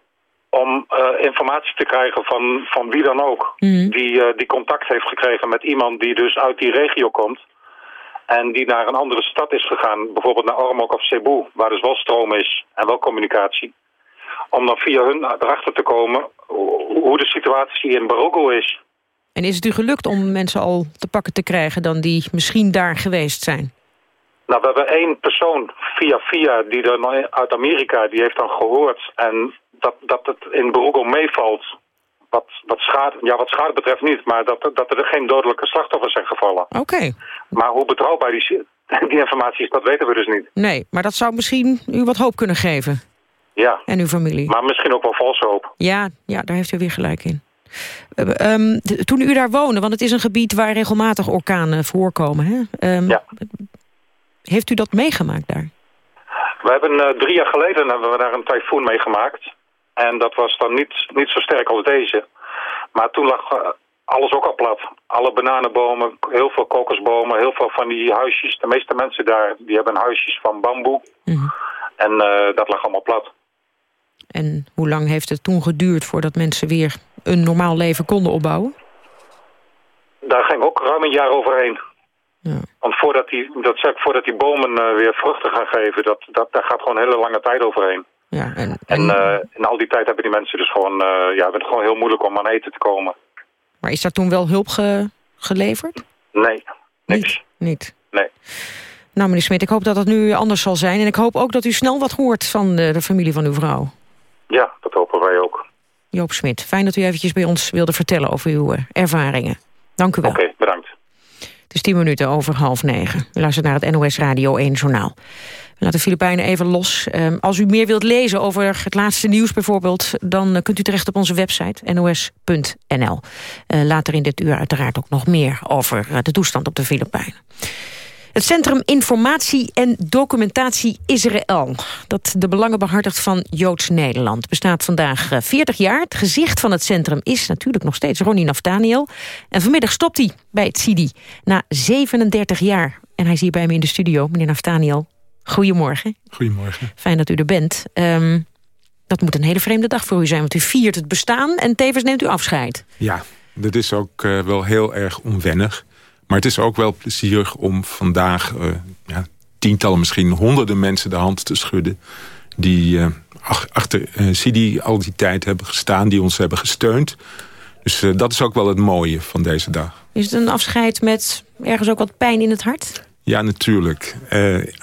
om uh, informatie te krijgen van, van wie dan ook... Mm. Die, uh, die contact heeft gekregen met iemand die dus uit die regio komt... en die naar een andere stad is gegaan. Bijvoorbeeld naar Ormok of Cebu, waar dus wel stroom is en wel communicatie. Om dan via hun erachter te komen hoe de situatie in Barogo is. En is het u gelukt om mensen al te pakken te krijgen... dan die misschien daar geweest zijn? Nou, we hebben één persoon via via die dan uit Amerika, die heeft dan gehoord... en dat, dat het in Barogo meevalt wat, wat, schade, ja, wat schade betreft niet, maar dat, dat er geen dodelijke slachtoffers zijn gevallen. Oké. Maar hoe betrouwbaar die, [laughs] die informatie is, dat weten we dus niet. Nee, maar dat zou misschien u wat hoop kunnen geven. Ja. En uw familie. Maar misschien ook wel valse hoop. Ja, ja daar heeft u weer gelijk in. Uh, um, toen u daar woonde, want het is een gebied waar regelmatig orkanen voorkomen. Hè? Um, ja. Heeft u dat meegemaakt daar? We hebben uh, drie jaar geleden hebben we daar een tyfoon meegemaakt. En dat was dan niet, niet zo sterk als deze. Maar toen lag uh, alles ook al plat. Alle bananenbomen, heel veel kokosbomen, heel veel van die huisjes. De meeste mensen daar die hebben huisjes van bamboe. Mm -hmm. En uh, dat lag allemaal plat. En hoe lang heeft het toen geduurd voordat mensen weer een normaal leven konden opbouwen? Daar ging ook ruim een jaar overheen. Ja. Want voordat die, dat zeg, voordat die bomen uh, weer vruchten gaan geven, dat, dat, daar gaat gewoon een hele lange tijd overheen. Ja, en, en, uh, in al die tijd hebben die mensen dus gewoon, uh, ja, het gewoon heel moeilijk om aan eten te komen. Maar is daar toen wel hulp ge geleverd? Nee, niks. Niet? Niet. Nee. Nou, meneer Smit, ik hoop dat het nu anders zal zijn. En ik hoop ook dat u snel wat hoort van de, de familie van uw vrouw. Ja, dat hopen wij ook. Joop Smit, fijn dat u eventjes bij ons wilde vertellen over uw uh, ervaringen. Dank u wel. Oké, okay, bedankt. Het is tien minuten over half negen. U luistert naar het NOS Radio 1 Journaal. We laten de Filipijnen even los. Um, als u meer wilt lezen over het laatste nieuws bijvoorbeeld... dan uh, kunt u terecht op onze website nos.nl. Uh, later in dit uur uiteraard ook nog meer over de toestand op de Filipijnen. Het Centrum Informatie en Documentatie Israël... dat de belangen behartigt van Joods Nederland... bestaat vandaag 40 jaar. Het gezicht van het centrum is natuurlijk nog steeds Ronnie Naftaniel. En vanmiddag stopt hij bij het CIDI na 37 jaar. En hij is hier bij me in de studio, meneer Naftaniel. Goedemorgen. Goedemorgen. Fijn dat u er bent. Um, dat moet een hele vreemde dag voor u zijn, want u viert het bestaan... en tevens neemt u afscheid. Ja, dat is ook uh, wel heel erg onwennig. Maar het is ook wel plezierig om vandaag uh, ja, tientallen, misschien honderden mensen de hand te schudden. Die uh, ach, achter uh, Sidi al die tijd hebben gestaan, die ons hebben gesteund. Dus dat is ook wel het mooie van deze dag. Is het een afscheid met ergens ook wat pijn in het hart? Ja, natuurlijk.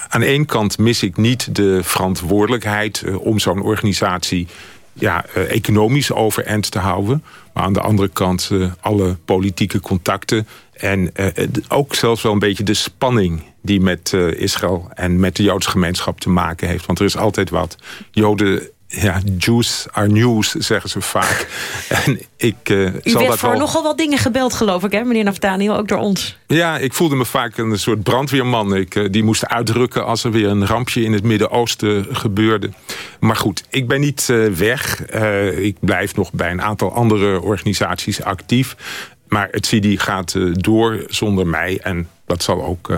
aan de ene kant mis ik niet de verantwoordelijkheid om zo'n organisatie ja, economisch overeind te houden. Maar aan de andere kant alle politieke contacten. En uh, ook zelfs wel een beetje de spanning die met Israël en met de Joodse gemeenschap te maken heeft. Want er is altijd wat. Joden ja, Jews are news, zeggen ze vaak. [laughs] en ik, uh, U zal werd dat voor wel... nogal wat dingen gebeld, geloof ik, hè, meneer Naftaniel, ook door ons. Ja, ik voelde me vaak een soort brandweerman. Ik, uh, die moest uitdrukken als er weer een rampje in het Midden-Oosten gebeurde. Maar goed, ik ben niet uh, weg. ik blijf nog bij een aantal andere organisaties actief. Maar het CIDI gaat door zonder mij. En dat zal ook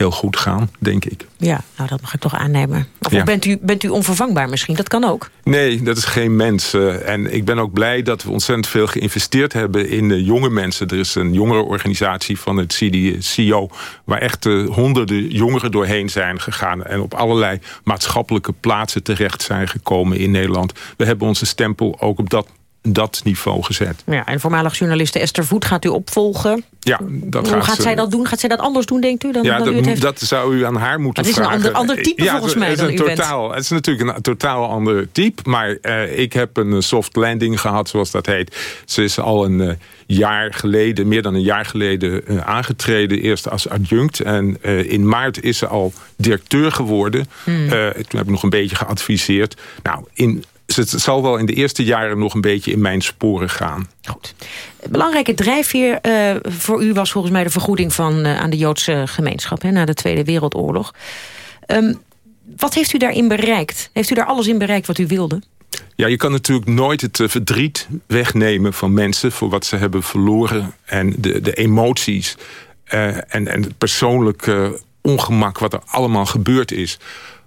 heel goed gaan, denk ik. Ja, nou dat mag ik toch aannemen. Of Ja. bent, u, bent u onvervangbaar misschien? Dat kan ook. Nee, dat is geen mens. Uh, en ik ben ook blij dat we ontzettend veel geïnvesteerd hebben in jonge mensen. Er is een jongerenorganisatie van het CDO... waar echt honderden jongeren doorheen zijn gegaan... en op allerlei maatschappelijke plaatsen terecht zijn gekomen in Nederland. We hebben onze stempel ook op dat, dat niveau gezet. Ja, en voormalig journaliste Esther Voet gaat u opvolgen. Ja, dat Hoe gaat, gaat zij dat doen? Gaat zij dat anders doen, denkt u? Dan, ja, dan u het dat, heeft? dat zou u aan haar moeten Het is een vragen. ander- ander type ja, volgens mij het is dan een u bent. totaal, Het is natuurlijk een totaal ander type. Maar eh, ik heb een soft landing gehad, zoals dat heet. Ze is al een eh, jaar geleden, meer dan een jaar geleden... eh, aangetreden, eerst als adjunct. En eh, in maart is ze al directeur geworden. Hmm. Eh, toen heb ik nog een beetje geadviseerd. Nou, in, ze zal wel in de eerste jaren nog een beetje in mijn sporen gaan. Belangrijke drijfveer eh, voor u was volgens mij de vergoeding van, eh, aan de Joodse gemeenschap hè, na de Tweede Wereldoorlog. Ehm, wat heeft u daarin bereikt? Heeft u daar alles in bereikt wat u wilde? Ja, je kan natuurlijk nooit het eh, verdriet wegnemen van mensen... voor wat ze hebben verloren en de, de emoties en, en het persoonlijke ongemak... wat er allemaal gebeurd is.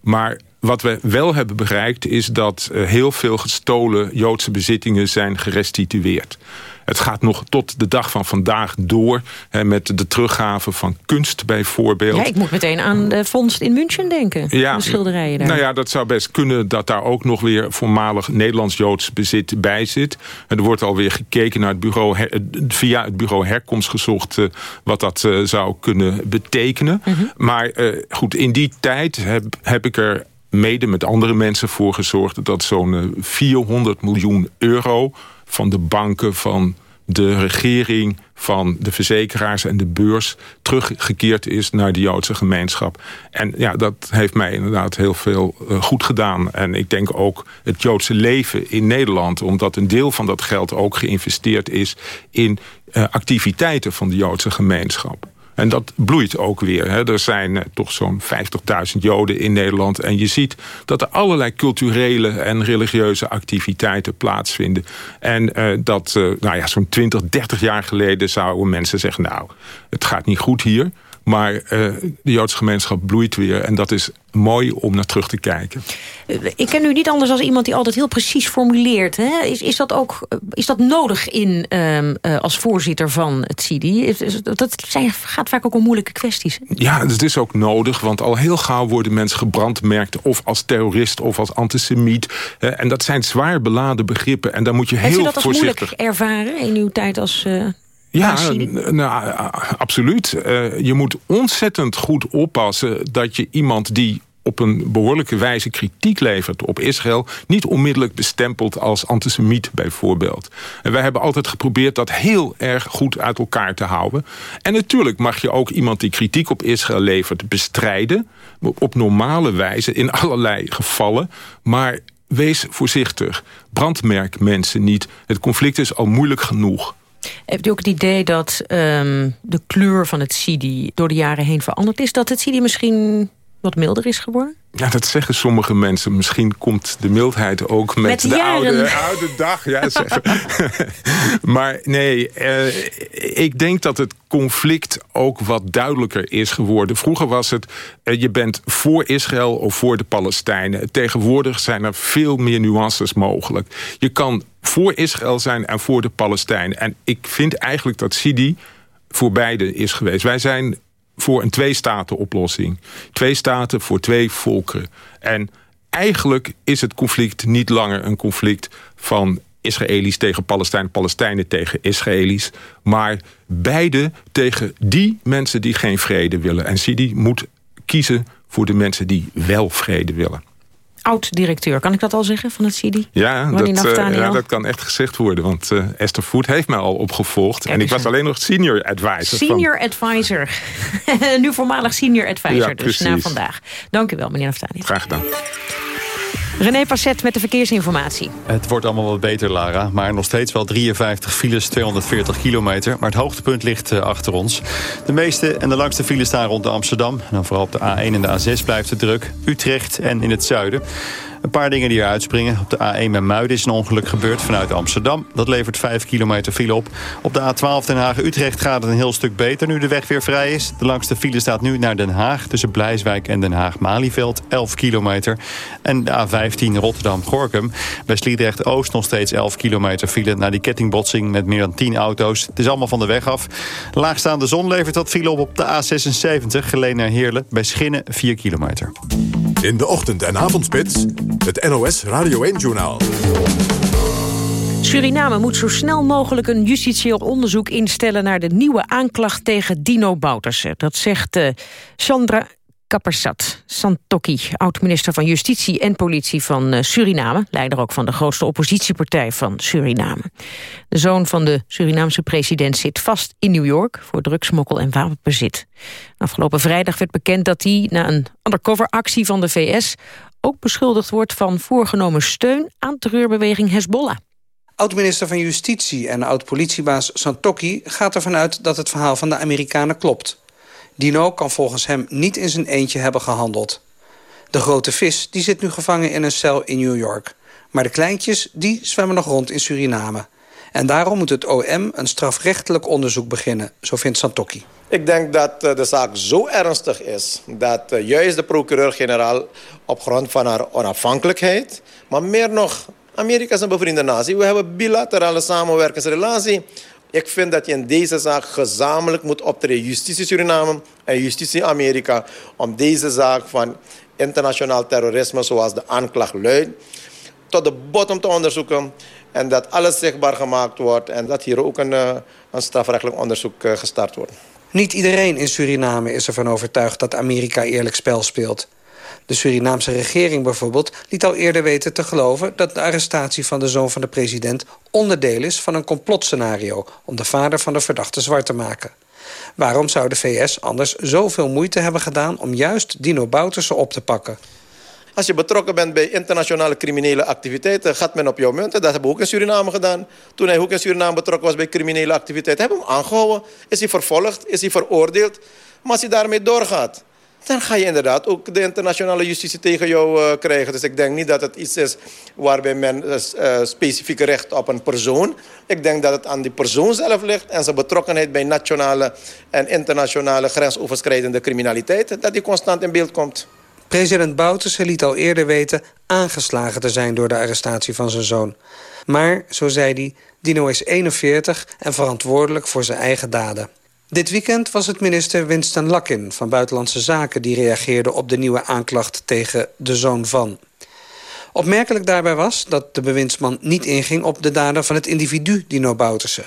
Maar wat we wel hebben bereikt is dat eh, heel veel gestolen Joodse bezittingen zijn gerestitueerd. Het gaat nog tot de dag van vandaag door hè, met de teruggave van kunst bijvoorbeeld. Ja, ik moet meteen aan de vondst in München denken. de schilderijen daar. Nou ja, dat zou best kunnen dat daar ook nog weer voormalig Nederlands-Joods bezit bij zit. En er wordt alweer gekeken naar het bureau, her- via het bureau herkomst gezocht eh, wat dat eh, zou kunnen betekenen. Mhm. Maar eh, goed, in die tijd heb, heb ik er mede met andere mensen voor gezorgd dat zo'n eh, 400 miljoen euro van de banken, van de regering van de verzekeraars en de beurs teruggekeerd is naar de Joodse gemeenschap. En ja, dat heeft mij inderdaad heel veel uh, goed gedaan. En ik denk ook het Joodse leven in Nederland, omdat een deel van dat geld ook geïnvesteerd is in uh, activiteiten van de Joodse gemeenschap. En dat bloeit ook weer. Hè. Er zijn uh, toch zo'n 50.000 Joden in Nederland. En je ziet dat er allerlei culturele en religieuze activiteiten plaatsvinden. En uh, dat uh, nou ja, zo'n 20, 30 jaar geleden zouden mensen zeggen... nou, het gaat niet goed hier. Maar uh, de Joodse gemeenschap bloeit weer. En dat is mooi om naar terug te kijken. Ik ken u niet anders als iemand die altijd heel precies formuleert. Hè? Is, is, dat ook, is dat nodig in, um, uh, als voorzitter van het CIDI? Dat zijn, gaat vaak ook om moeilijke kwesties. Ja, dat is ook nodig. Want al heel gauw worden mensen gebrandmerkt... of als terrorist of als antisemiet. Uh, en dat zijn zwaar beladen begrippen. En daar moet je Heeft heel u dat als voorzichtig... moeilijk ervaren in uw tijd als... Uh... Ja, nou, absoluut. Uh, je moet ontzettend goed oppassen dat je iemand die op een behoorlijke wijze kritiek levert op Israël... niet onmiddellijk bestempelt als antisemiet bijvoorbeeld. En wij hebben altijd geprobeerd dat heel erg goed uit elkaar te houden. En natuurlijk mag je ook iemand die kritiek op Israël levert bestrijden... op normale wijze in allerlei gevallen. Maar wees voorzichtig. Brandmerk mensen niet. Het conflict is al moeilijk genoeg. Heeft u ook het idee dat um, de kleur van het CIDI door de jaren heen veranderd is? Dat het CIDI misschien wat milder is geworden? Ja, dat zeggen sommige mensen. Misschien komt de mildheid ook met, met de, de oude, oude dag. Ja, [laughs] maar nee, uh, ik denk dat het conflict ook wat duidelijker is geworden. Vroeger was het, uh, je bent voor Israël of voor de Palestijnen. Tegenwoordig zijn er veel meer nuances mogelijk. Je kan voor Israël zijn en voor de Palestijnen. En ik vind eigenlijk dat Sidi voor beide is geweest. Wij zijn voor een twee-staten-oplossing. Twee staten voor twee volkeren. En eigenlijk is het conflict niet langer een conflict van Israëli's tegen Palestijnen, Palestijnen tegen Israëli's. Maar beide tegen die mensen die geen vrede willen. En Sidi moet kiezen voor de mensen die wel vrede willen oud-directeur. Kan ik dat al zeggen van het CIDI? Ja, dat, uh, ja dat kan echt gezegd worden. Want uh, Esther Voet heeft mij al opgevolgd. En ik was alleen nog senior advisor. Senior van... advisor. [laughs] nu voormalig senior advisor ja, dus na vandaag. Dank u wel, meneer Naftaniel. Graag gedaan. René Passet met de verkeersinformatie. Het wordt allemaal wat beter, Lara. Maar nog steeds wel 53 files, 240 kilometer. Maar het hoogtepunt ligt uh, achter ons. De meeste en de langste files staan rond Amsterdam. En dan vooral op de A1 en de A6 blijft het druk. Utrecht en in het zuiden. Een paar dingen die eruit springen. Op de A1 met Muiden is een ongeluk gebeurd vanuit Amsterdam. Dat levert 5 kilometer file op. Op de A12 Den Haag-Utrecht gaat het een heel stuk beter nu de weg weer vrij is. De langste file staat nu naar Den Haag tussen Blijswijk en Den Haag-Malieveld. 11 kilometer. En de A15 Rotterdam-Gorkum. Bij Sliedrecht-Oost nog steeds 11 kilometer file... na die kettingbotsing met meer dan 10 auto's. Het is allemaal van de weg af. Laagstaande zon levert dat file op op de A76 geleen naar Heerlen. Bij Schinnen 4 kilometer. In de ochtend- en avondspits, het NOS Radio 1-journaal. Suriname moet zo snel mogelijk een justitieel onderzoek instellen... naar de nieuwe aanklacht tegen Dino Bouterse. Dat zegt uh, Chandra Kapersat Santokki, oud-minister van Justitie en Politie van uh, Suriname. Leider ook van de grootste oppositiepartij van Suriname. De zoon van de Surinaamse president zit vast in New York... voor drugsmokkel en wapenbezit. Afgelopen vrijdag werd bekend dat hij na een undercover-actie van de VS... ook beschuldigd wordt van voorgenomen steun aan terreurbeweging Hezbollah. Oud-minister van Justitie en oud-politiebaas Santokki gaat ervan uit dat het verhaal van de Amerikanen klopt. Dino kan volgens hem niet in zijn eentje hebben gehandeld. De grote vis die zit nu gevangen in een cel in New York. Maar de kleintjes die zwemmen nog rond in Suriname. En daarom moet het OM een strafrechtelijk onderzoek beginnen, zo vindt Santokki. Ik denk dat uh, de zaak zo ernstig is dat uh, juist de procureur-generaal op grond van haar onafhankelijkheid, maar meer nog, Amerika is een bevriende natie. We hebben bilaterale samenwerkingsrelatie. Ik vind dat je in deze zaak gezamenlijk moet optreden. Justitie Suriname en Justitie Amerika. Om deze zaak van internationaal terrorisme, zoals de aanklacht luidt, tot de bottom te onderzoeken. En dat alles zichtbaar gemaakt wordt. En dat hier ook een, een strafrechtelijk onderzoek gestart wordt. Niet iedereen in Suriname is ervan overtuigd dat Amerika eerlijk spel speelt. De Surinaamse regering bijvoorbeeld liet al eerder weten te geloven... dat de arrestatie van de zoon van de president onderdeel is van een complotscenario... om de vader van de verdachte zwart te maken. Waarom zou de VS anders zoveel moeite hebben gedaan... om juist Dino Bouterse op te pakken? Als je betrokken bent bij internationale criminele activiteiten... gaat men op jouw munten. Dat hebben we ook in Suriname gedaan. Toen hij ook in Suriname betrokken was bij criminele activiteiten... hebben we hem aangehouden. Is hij vervolgd? Is hij veroordeeld? Maar als hij daarmee doorgaat... dan ga je inderdaad ook de internationale justitie tegen jou uh, krijgen. Dus ik denk niet dat het iets is waarbij men uh, specifiek recht op een persoon. Ik denk dat het aan die persoon zelf ligt... en zijn betrokkenheid bij nationale en internationale grensoverschrijdende criminaliteit... dat die constant in beeld komt. President Bouterse liet al eerder weten aangeslagen te zijn door de arrestatie van zijn zoon. Maar, zo zei hij, Dino is 41 en verantwoordelijk voor zijn eigen daden. Dit weekend was het minister Winston Lakin van Buitenlandse Zaken... die reageerde op de nieuwe aanklacht tegen de zoon van. Opmerkelijk daarbij was dat de bewindsman niet inging op de daden van het individu Dino Bouterse.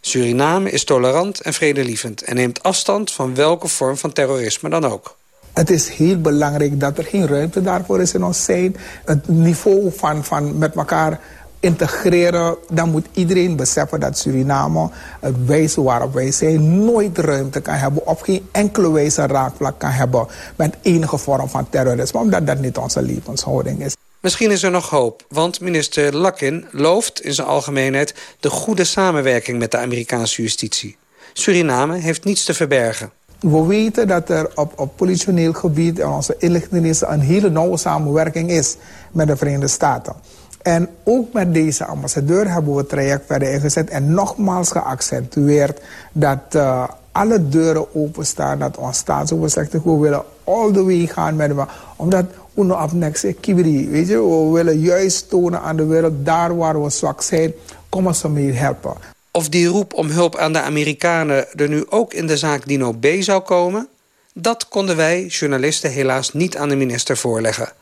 Suriname is tolerant en vredelievend en neemt afstand van welke vorm van terrorisme dan ook. Het is heel belangrijk dat er geen ruimte daarvoor is in ons zijn. Het niveau van, van met elkaar integreren, dan moet iedereen beseffen dat Suriname, het wijze waarop wij zijn, nooit ruimte kan hebben, op geen enkele wijze raakvlak kan hebben met enige vorm van terrorisme, omdat dat niet onze levenshouding is. Misschien is er nog hoop, want minister Lakin looft in zijn algemeenheid de goede samenwerking met de Amerikaanse justitie. Suriname heeft niets te verbergen. We weten dat er op, op politioneel gebied en onze inlichtingendiensten een hele nauwe samenwerking is met de Verenigde Staten. En ook met deze ambassadeur hebben we het traject verder ingezet en nogmaals geaccentueerd dat uh, alle deuren openstaan, dat ons staatsoverzicht, we willen all the way gaan met hem, omdat uno op next kibiri, weet je, we willen juist tonen aan de wereld, daar waar we zwak zijn, komen ze mee helpen. Of die roep om hulp aan de Amerikanen er nu ook in de zaak Dino B. zou komen... dat konden wij, journalisten, helaas niet aan de minister voorleggen.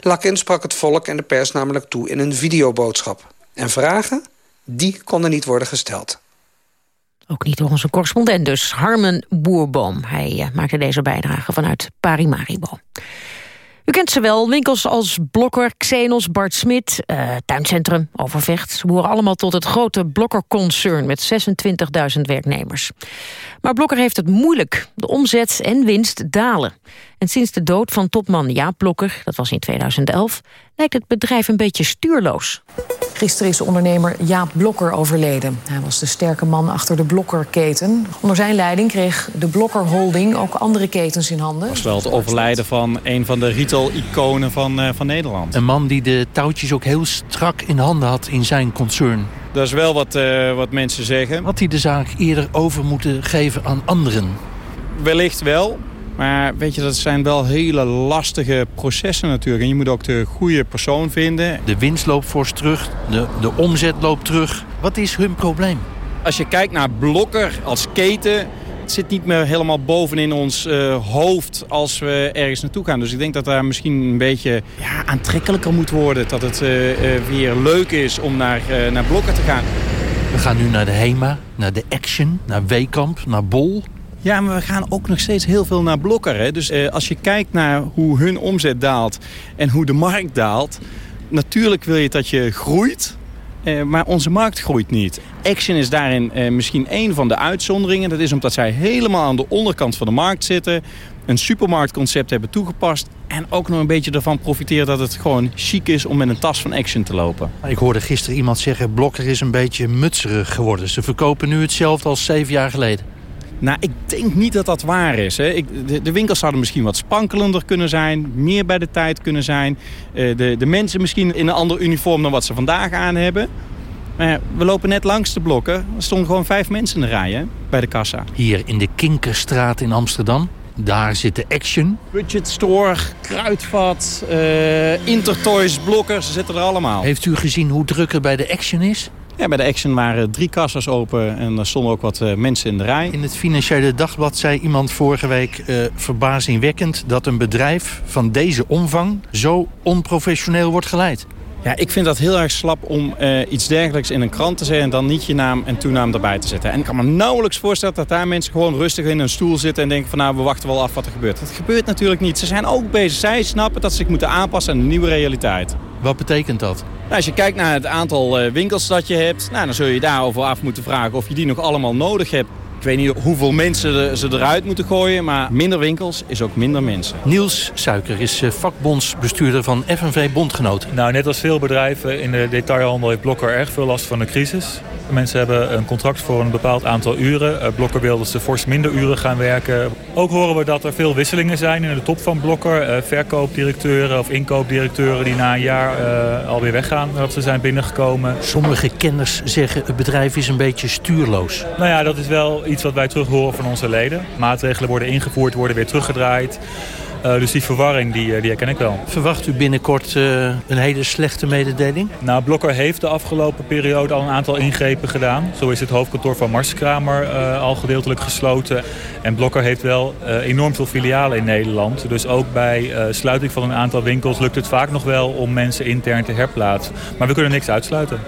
Lakin sprak het volk en de pers namelijk toe in een videoboodschap. En vragen, die konden niet worden gesteld. Ook niet door onze correspondent dus, Harmen Boerboom. Hij uh, maakte deze bijdrage vanuit Parimaribo. U kent ze wel, winkels als Blokker, Xenos, Bart Smit, uh, Tuincentrum, Overvecht. Ze behoren allemaal tot het grote Blokker-concern met 26.000 werknemers. Maar Blokker heeft het moeilijk. De omzet en winst dalen. En sinds de dood van topman Jaap Blokker, dat was in 2011... lijkt het bedrijf een beetje stuurloos. Gisteren is ondernemer Jaap Blokker overleden. Hij was de sterke man achter de Blokkerketen. Onder zijn leiding kreeg de Blokker Holding ook andere ketens in handen. Het was wel het overlijden van een van de retail-iconen van, uh, van Nederland. Een man die de touwtjes ook heel strak in handen had in zijn concern. Dat is wel wat, uh, wat mensen zeggen. Had hij de zaak eerder over moeten geven aan anderen? Wellicht wel. Maar weet je, dat zijn wel hele lastige processen natuurlijk. En je moet ook de goede persoon vinden. De winst loopt fors terug, de, de omzet loopt terug. Wat is hun probleem? Als je kijkt naar Blokker als keten... het zit niet meer helemaal bovenin ons uh, hoofd als we ergens naartoe gaan. Dus ik denk dat daar misschien een beetje ja, aantrekkelijker moet worden. Dat het uh, uh, weer leuk is om naar, naar Blokker te gaan. We gaan nu naar de HEMA, naar de Action, naar Weekamp, naar Bol... Ja, maar we gaan ook nog steeds heel veel naar Blokker. Hè? Dus eh, als je kijkt naar hoe hun omzet daalt en hoe de markt daalt... natuurlijk wil je dat je groeit, eh, maar onze markt groeit niet. Action is daarin eh, misschien een van de uitzonderingen. Dat is omdat zij helemaal aan de onderkant van de markt zitten... een supermarktconcept hebben toegepast... en ook nog een beetje ervan profiteren dat het gewoon chic is om met een tas van Action te lopen. Ik hoorde gisteren iemand zeggen... Blokker is een beetje mutserig geworden. Ze verkopen nu hetzelfde als zeven jaar geleden. Nou, ik denk niet dat dat waar is. Hè. Ik, de, de, winkels zouden misschien wat spankelender kunnen zijn. Meer bij de tijd kunnen zijn. Uh, de, de mensen misschien in een ander uniform dan wat ze vandaag aan hebben. Maar we lopen net langs de blokken. Er stonden gewoon vijf mensen in de rij hè, bij de kassa. Hier in de Kinkerstraat in Amsterdam. Daar zit de Action. Budget Store, Kruidvat, uh, Intertoys, Blokker. Ze zitten er allemaal. Heeft u gezien hoe druk er bij de Action is? Ja, bij de Action waren drie kassas open en er stonden ook wat uh, mensen in de rij. In het Financiële Dagblad zei iemand vorige week uh, verbazingwekkend... dat een bedrijf van deze omvang zo onprofessioneel wordt geleid. Ja, ik vind dat heel erg slap om uh, iets dergelijks in een krant te zetten... en dan niet je naam en toenaam erbij te zetten. En ik kan me nauwelijks voorstellen dat daar mensen gewoon rustig in een stoel zitten... en denken van nou, we wachten wel af wat er gebeurt. Dat gebeurt natuurlijk niet. Ze zijn ook bezig. Zij snappen dat ze zich moeten aanpassen aan de nieuwe realiteit. Wat betekent dat? Nou, als je kijkt naar het aantal uh, winkels dat je hebt... Nou, dan zul je daarover af moeten vragen of je die nog allemaal nodig hebt. Ik weet niet hoeveel mensen ze eruit moeten gooien, maar minder winkels is ook minder mensen. Niels Suiker is eh, vakbondsbestuurder van FNV Bondgenoot. Nou, net als veel bedrijven in de detailhandel heeft Blokker erg veel last van de crisis. Mensen hebben een contract voor een bepaald aantal uren. Eh, Blokker wil dat ze fors minder uren gaan werken. Ook horen we dat er veel wisselingen zijn in de top van Blokker. Eh, verkoopdirecteuren of inkoopdirecteuren die na een jaar uh, alweer weggaan dat ze zijn binnengekomen. Sommige kenners zeggen het bedrijf is een beetje stuurloos. Nou ja, dat is wel iets wat wij terug horen van onze leden. Maatregelen worden ingevoerd, worden weer teruggedraaid. Uh, dus die verwarring, die, die herken ik wel. Verwacht u binnenkort uh, een hele slechte mededeling? Nou, Blokker heeft de afgelopen periode al een aantal ingrepen gedaan. Zo is het hoofdkantoor van Marskramer uh, al gedeeltelijk gesloten. En Blokker heeft wel enorm veel filialen in Nederland. Dus ook bij sluiting van een aantal winkels lukt het vaak nog wel om mensen intern te herplaatsen. Maar we kunnen niks uitsluiten.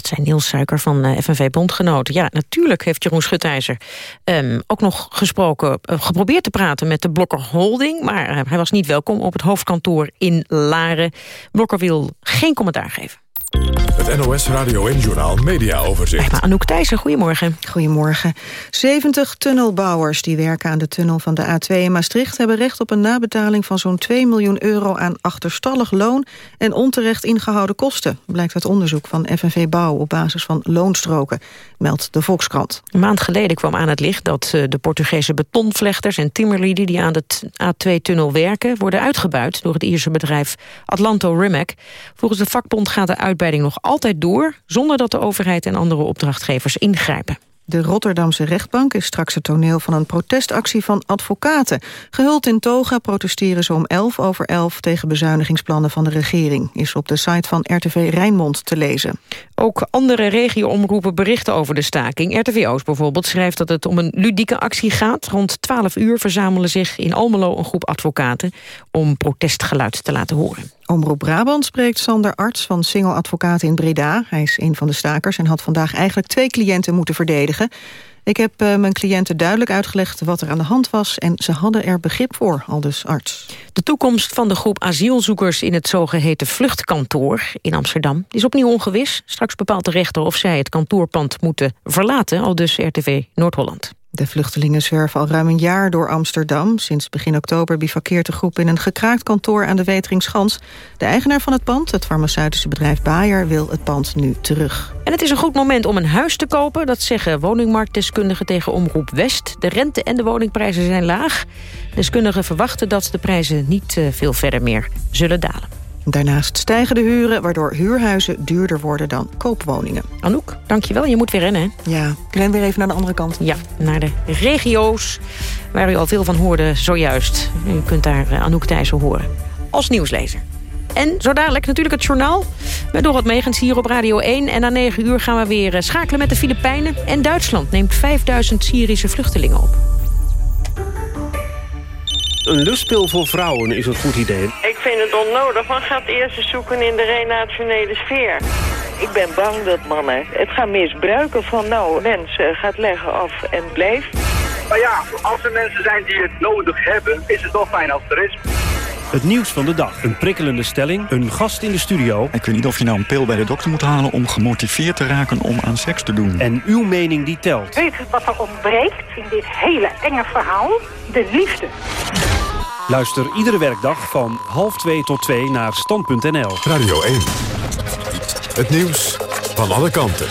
Dat zijn Niels Suiker van uh, FNV Bondgenoten. Ja, natuurlijk heeft Jeroen Schutijzer um, ook nog gesproken, uh, geprobeerd te praten met de Blokker Holding. Maar uh, hij was niet welkom op het hoofdkantoor in Laren. Blokker wil geen commentaar geven. Het NOS Radio en Journaal Media Overzicht. Maar Anouk Thijssen, goedemorgen. Goedemorgen. 70 tunnelbouwers die werken aan de tunnel van de A2 in Maastricht... hebben recht op een nabetaling van zo'n 2 miljoen euro aan achterstallig loon... en onterecht ingehouden kosten, blijkt uit onderzoek van FNV Bouw... op basis van loonstroken, meldt de Volkskrant. Een maand geleden kwam aan het licht dat de Portugese betonvlechters... en timmerlieden die aan de A2-tunnel werken... worden uitgebuit door het Ierse bedrijf Atlanto Rimac. Volgens de vakbond gaat de nog altijd door... zonder dat de overheid en andere opdrachtgevers ingrijpen. De Rotterdamse rechtbank is straks het toneel van een protestactie van advocaten. Gehuld in toga protesteren ze om 11 over 11 tegen bezuinigingsplannen van de regering. Is op de site van RTV Rijnmond te lezen. Ook andere regioomroepen berichten over de staking. RTV Oost bijvoorbeeld schrijft dat het om een ludieke actie gaat. Rond 12 uur verzamelen zich in Almelo een groep advocaten... om protestgeluid te laten horen. Omroep Brabant spreekt Sander Arts van Single Advocaten in Breda. Hij is een van de stakers en had vandaag eigenlijk twee cliënten moeten verdedigen. Ik heb uh, mijn cliënten duidelijk uitgelegd wat er aan de hand was... en ze hadden er begrip voor, aldus arts. De toekomst van de groep asielzoekers in het zogeheten vluchtkantoor in Amsterdam... is opnieuw ongewis. Straks bepaalt de rechter of zij het kantoorpand moeten verlaten... aldus RTV Noord-Holland. De vluchtelingen zwerven al ruim een jaar door Amsterdam. Sinds begin oktober bivakkeert de groep in een gekraakt kantoor aan de Weteringschans. De eigenaar van het pand, het farmaceutische bedrijf Bayer, wil het pand nu terug. En het is een goed moment om een huis te kopen. Dat zeggen woningmarktdeskundigen tegen Omroep West. De rente en de woningprijzen zijn laag. Deskundigen verwachten dat de prijzen niet veel verder meer zullen dalen. Daarnaast stijgen de huren, waardoor huurhuizen duurder worden dan koopwoningen. Anouk, dankjewel. Je moet weer rennen, hè? Ja, ik ren weer even naar de andere kant. Ja, naar de regio's, waar u al veel van hoorde zojuist. U kunt daar Anouk Thijssen horen, als nieuwslezer. En zo dadelijk natuurlijk het journaal met Dorot Megens hier op Radio 1. En na 9 uur gaan we weer schakelen met de Filipijnen. En Duitsland neemt 5000 Syrische vluchtelingen op. Een lustpil voor vrouwen is een goed idee. Ik vind het onnodig, maar gaat eerst eens zoeken in de renationele sfeer. Ik ben bang dat mannen het gaan misbruiken van nou, mensen gaat leggen af en blijf. Maar ja, als er mensen zijn die het nodig hebben, is het toch fijn als er is. Het nieuws van de dag. Een prikkelende stelling, een gast in de studio. Ik weet niet of je nou een pil bij de dokter moet halen... om gemotiveerd te raken om aan seks te doen. En uw mening die telt. Weet u wat er ontbreekt in dit hele enge verhaal? De liefde. Luister iedere werkdag van half twee tot twee naar stand.nl. Radio 1. Het nieuws van alle kanten.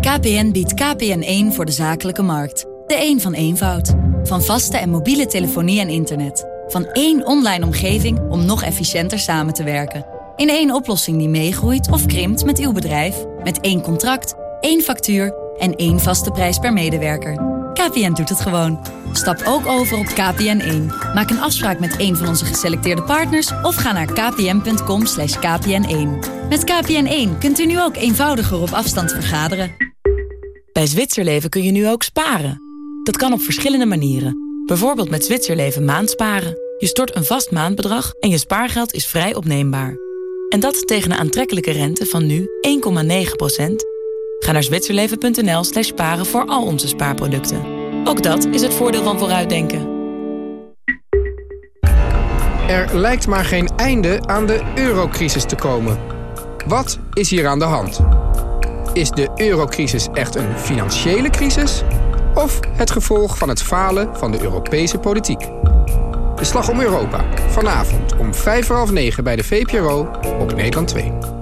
KPN biedt KPN1 voor de zakelijke markt. De een van eenvoud. Van vaste en mobiele telefonie en internet. Van één online omgeving om nog efficiënter samen te werken. In één oplossing die meegroeit of krimpt met uw bedrijf. Met één contract, één factuur en één vaste prijs per medewerker. KPN doet het gewoon. Stap ook over op KPN1. Maak een afspraak met een van onze geselecteerde partners... of ga naar kpn.com kpn1. Met KPN1 kunt u nu ook eenvoudiger op afstand vergaderen. Bij Zwitserleven kun je nu ook sparen. Dat kan op verschillende manieren. Bijvoorbeeld met Zwitserleven maandsparen. Je stort een vast maandbedrag en je spaargeld is vrij opneembaar. En dat tegen een aantrekkelijke rente van nu 1,9%. Ga naar zwitserleven.nl slash sparen voor al onze spaarproducten. Ook dat is het voordeel van vooruitdenken. Er lijkt maar geen einde aan de eurocrisis te komen. Wat is hier aan de hand? Is de eurocrisis echt een financiële crisis? Of het gevolg van het falen van de Europese politiek? De Slag om Europa. Vanavond om vijf voor half negen bij de VPRO op Nederland 2.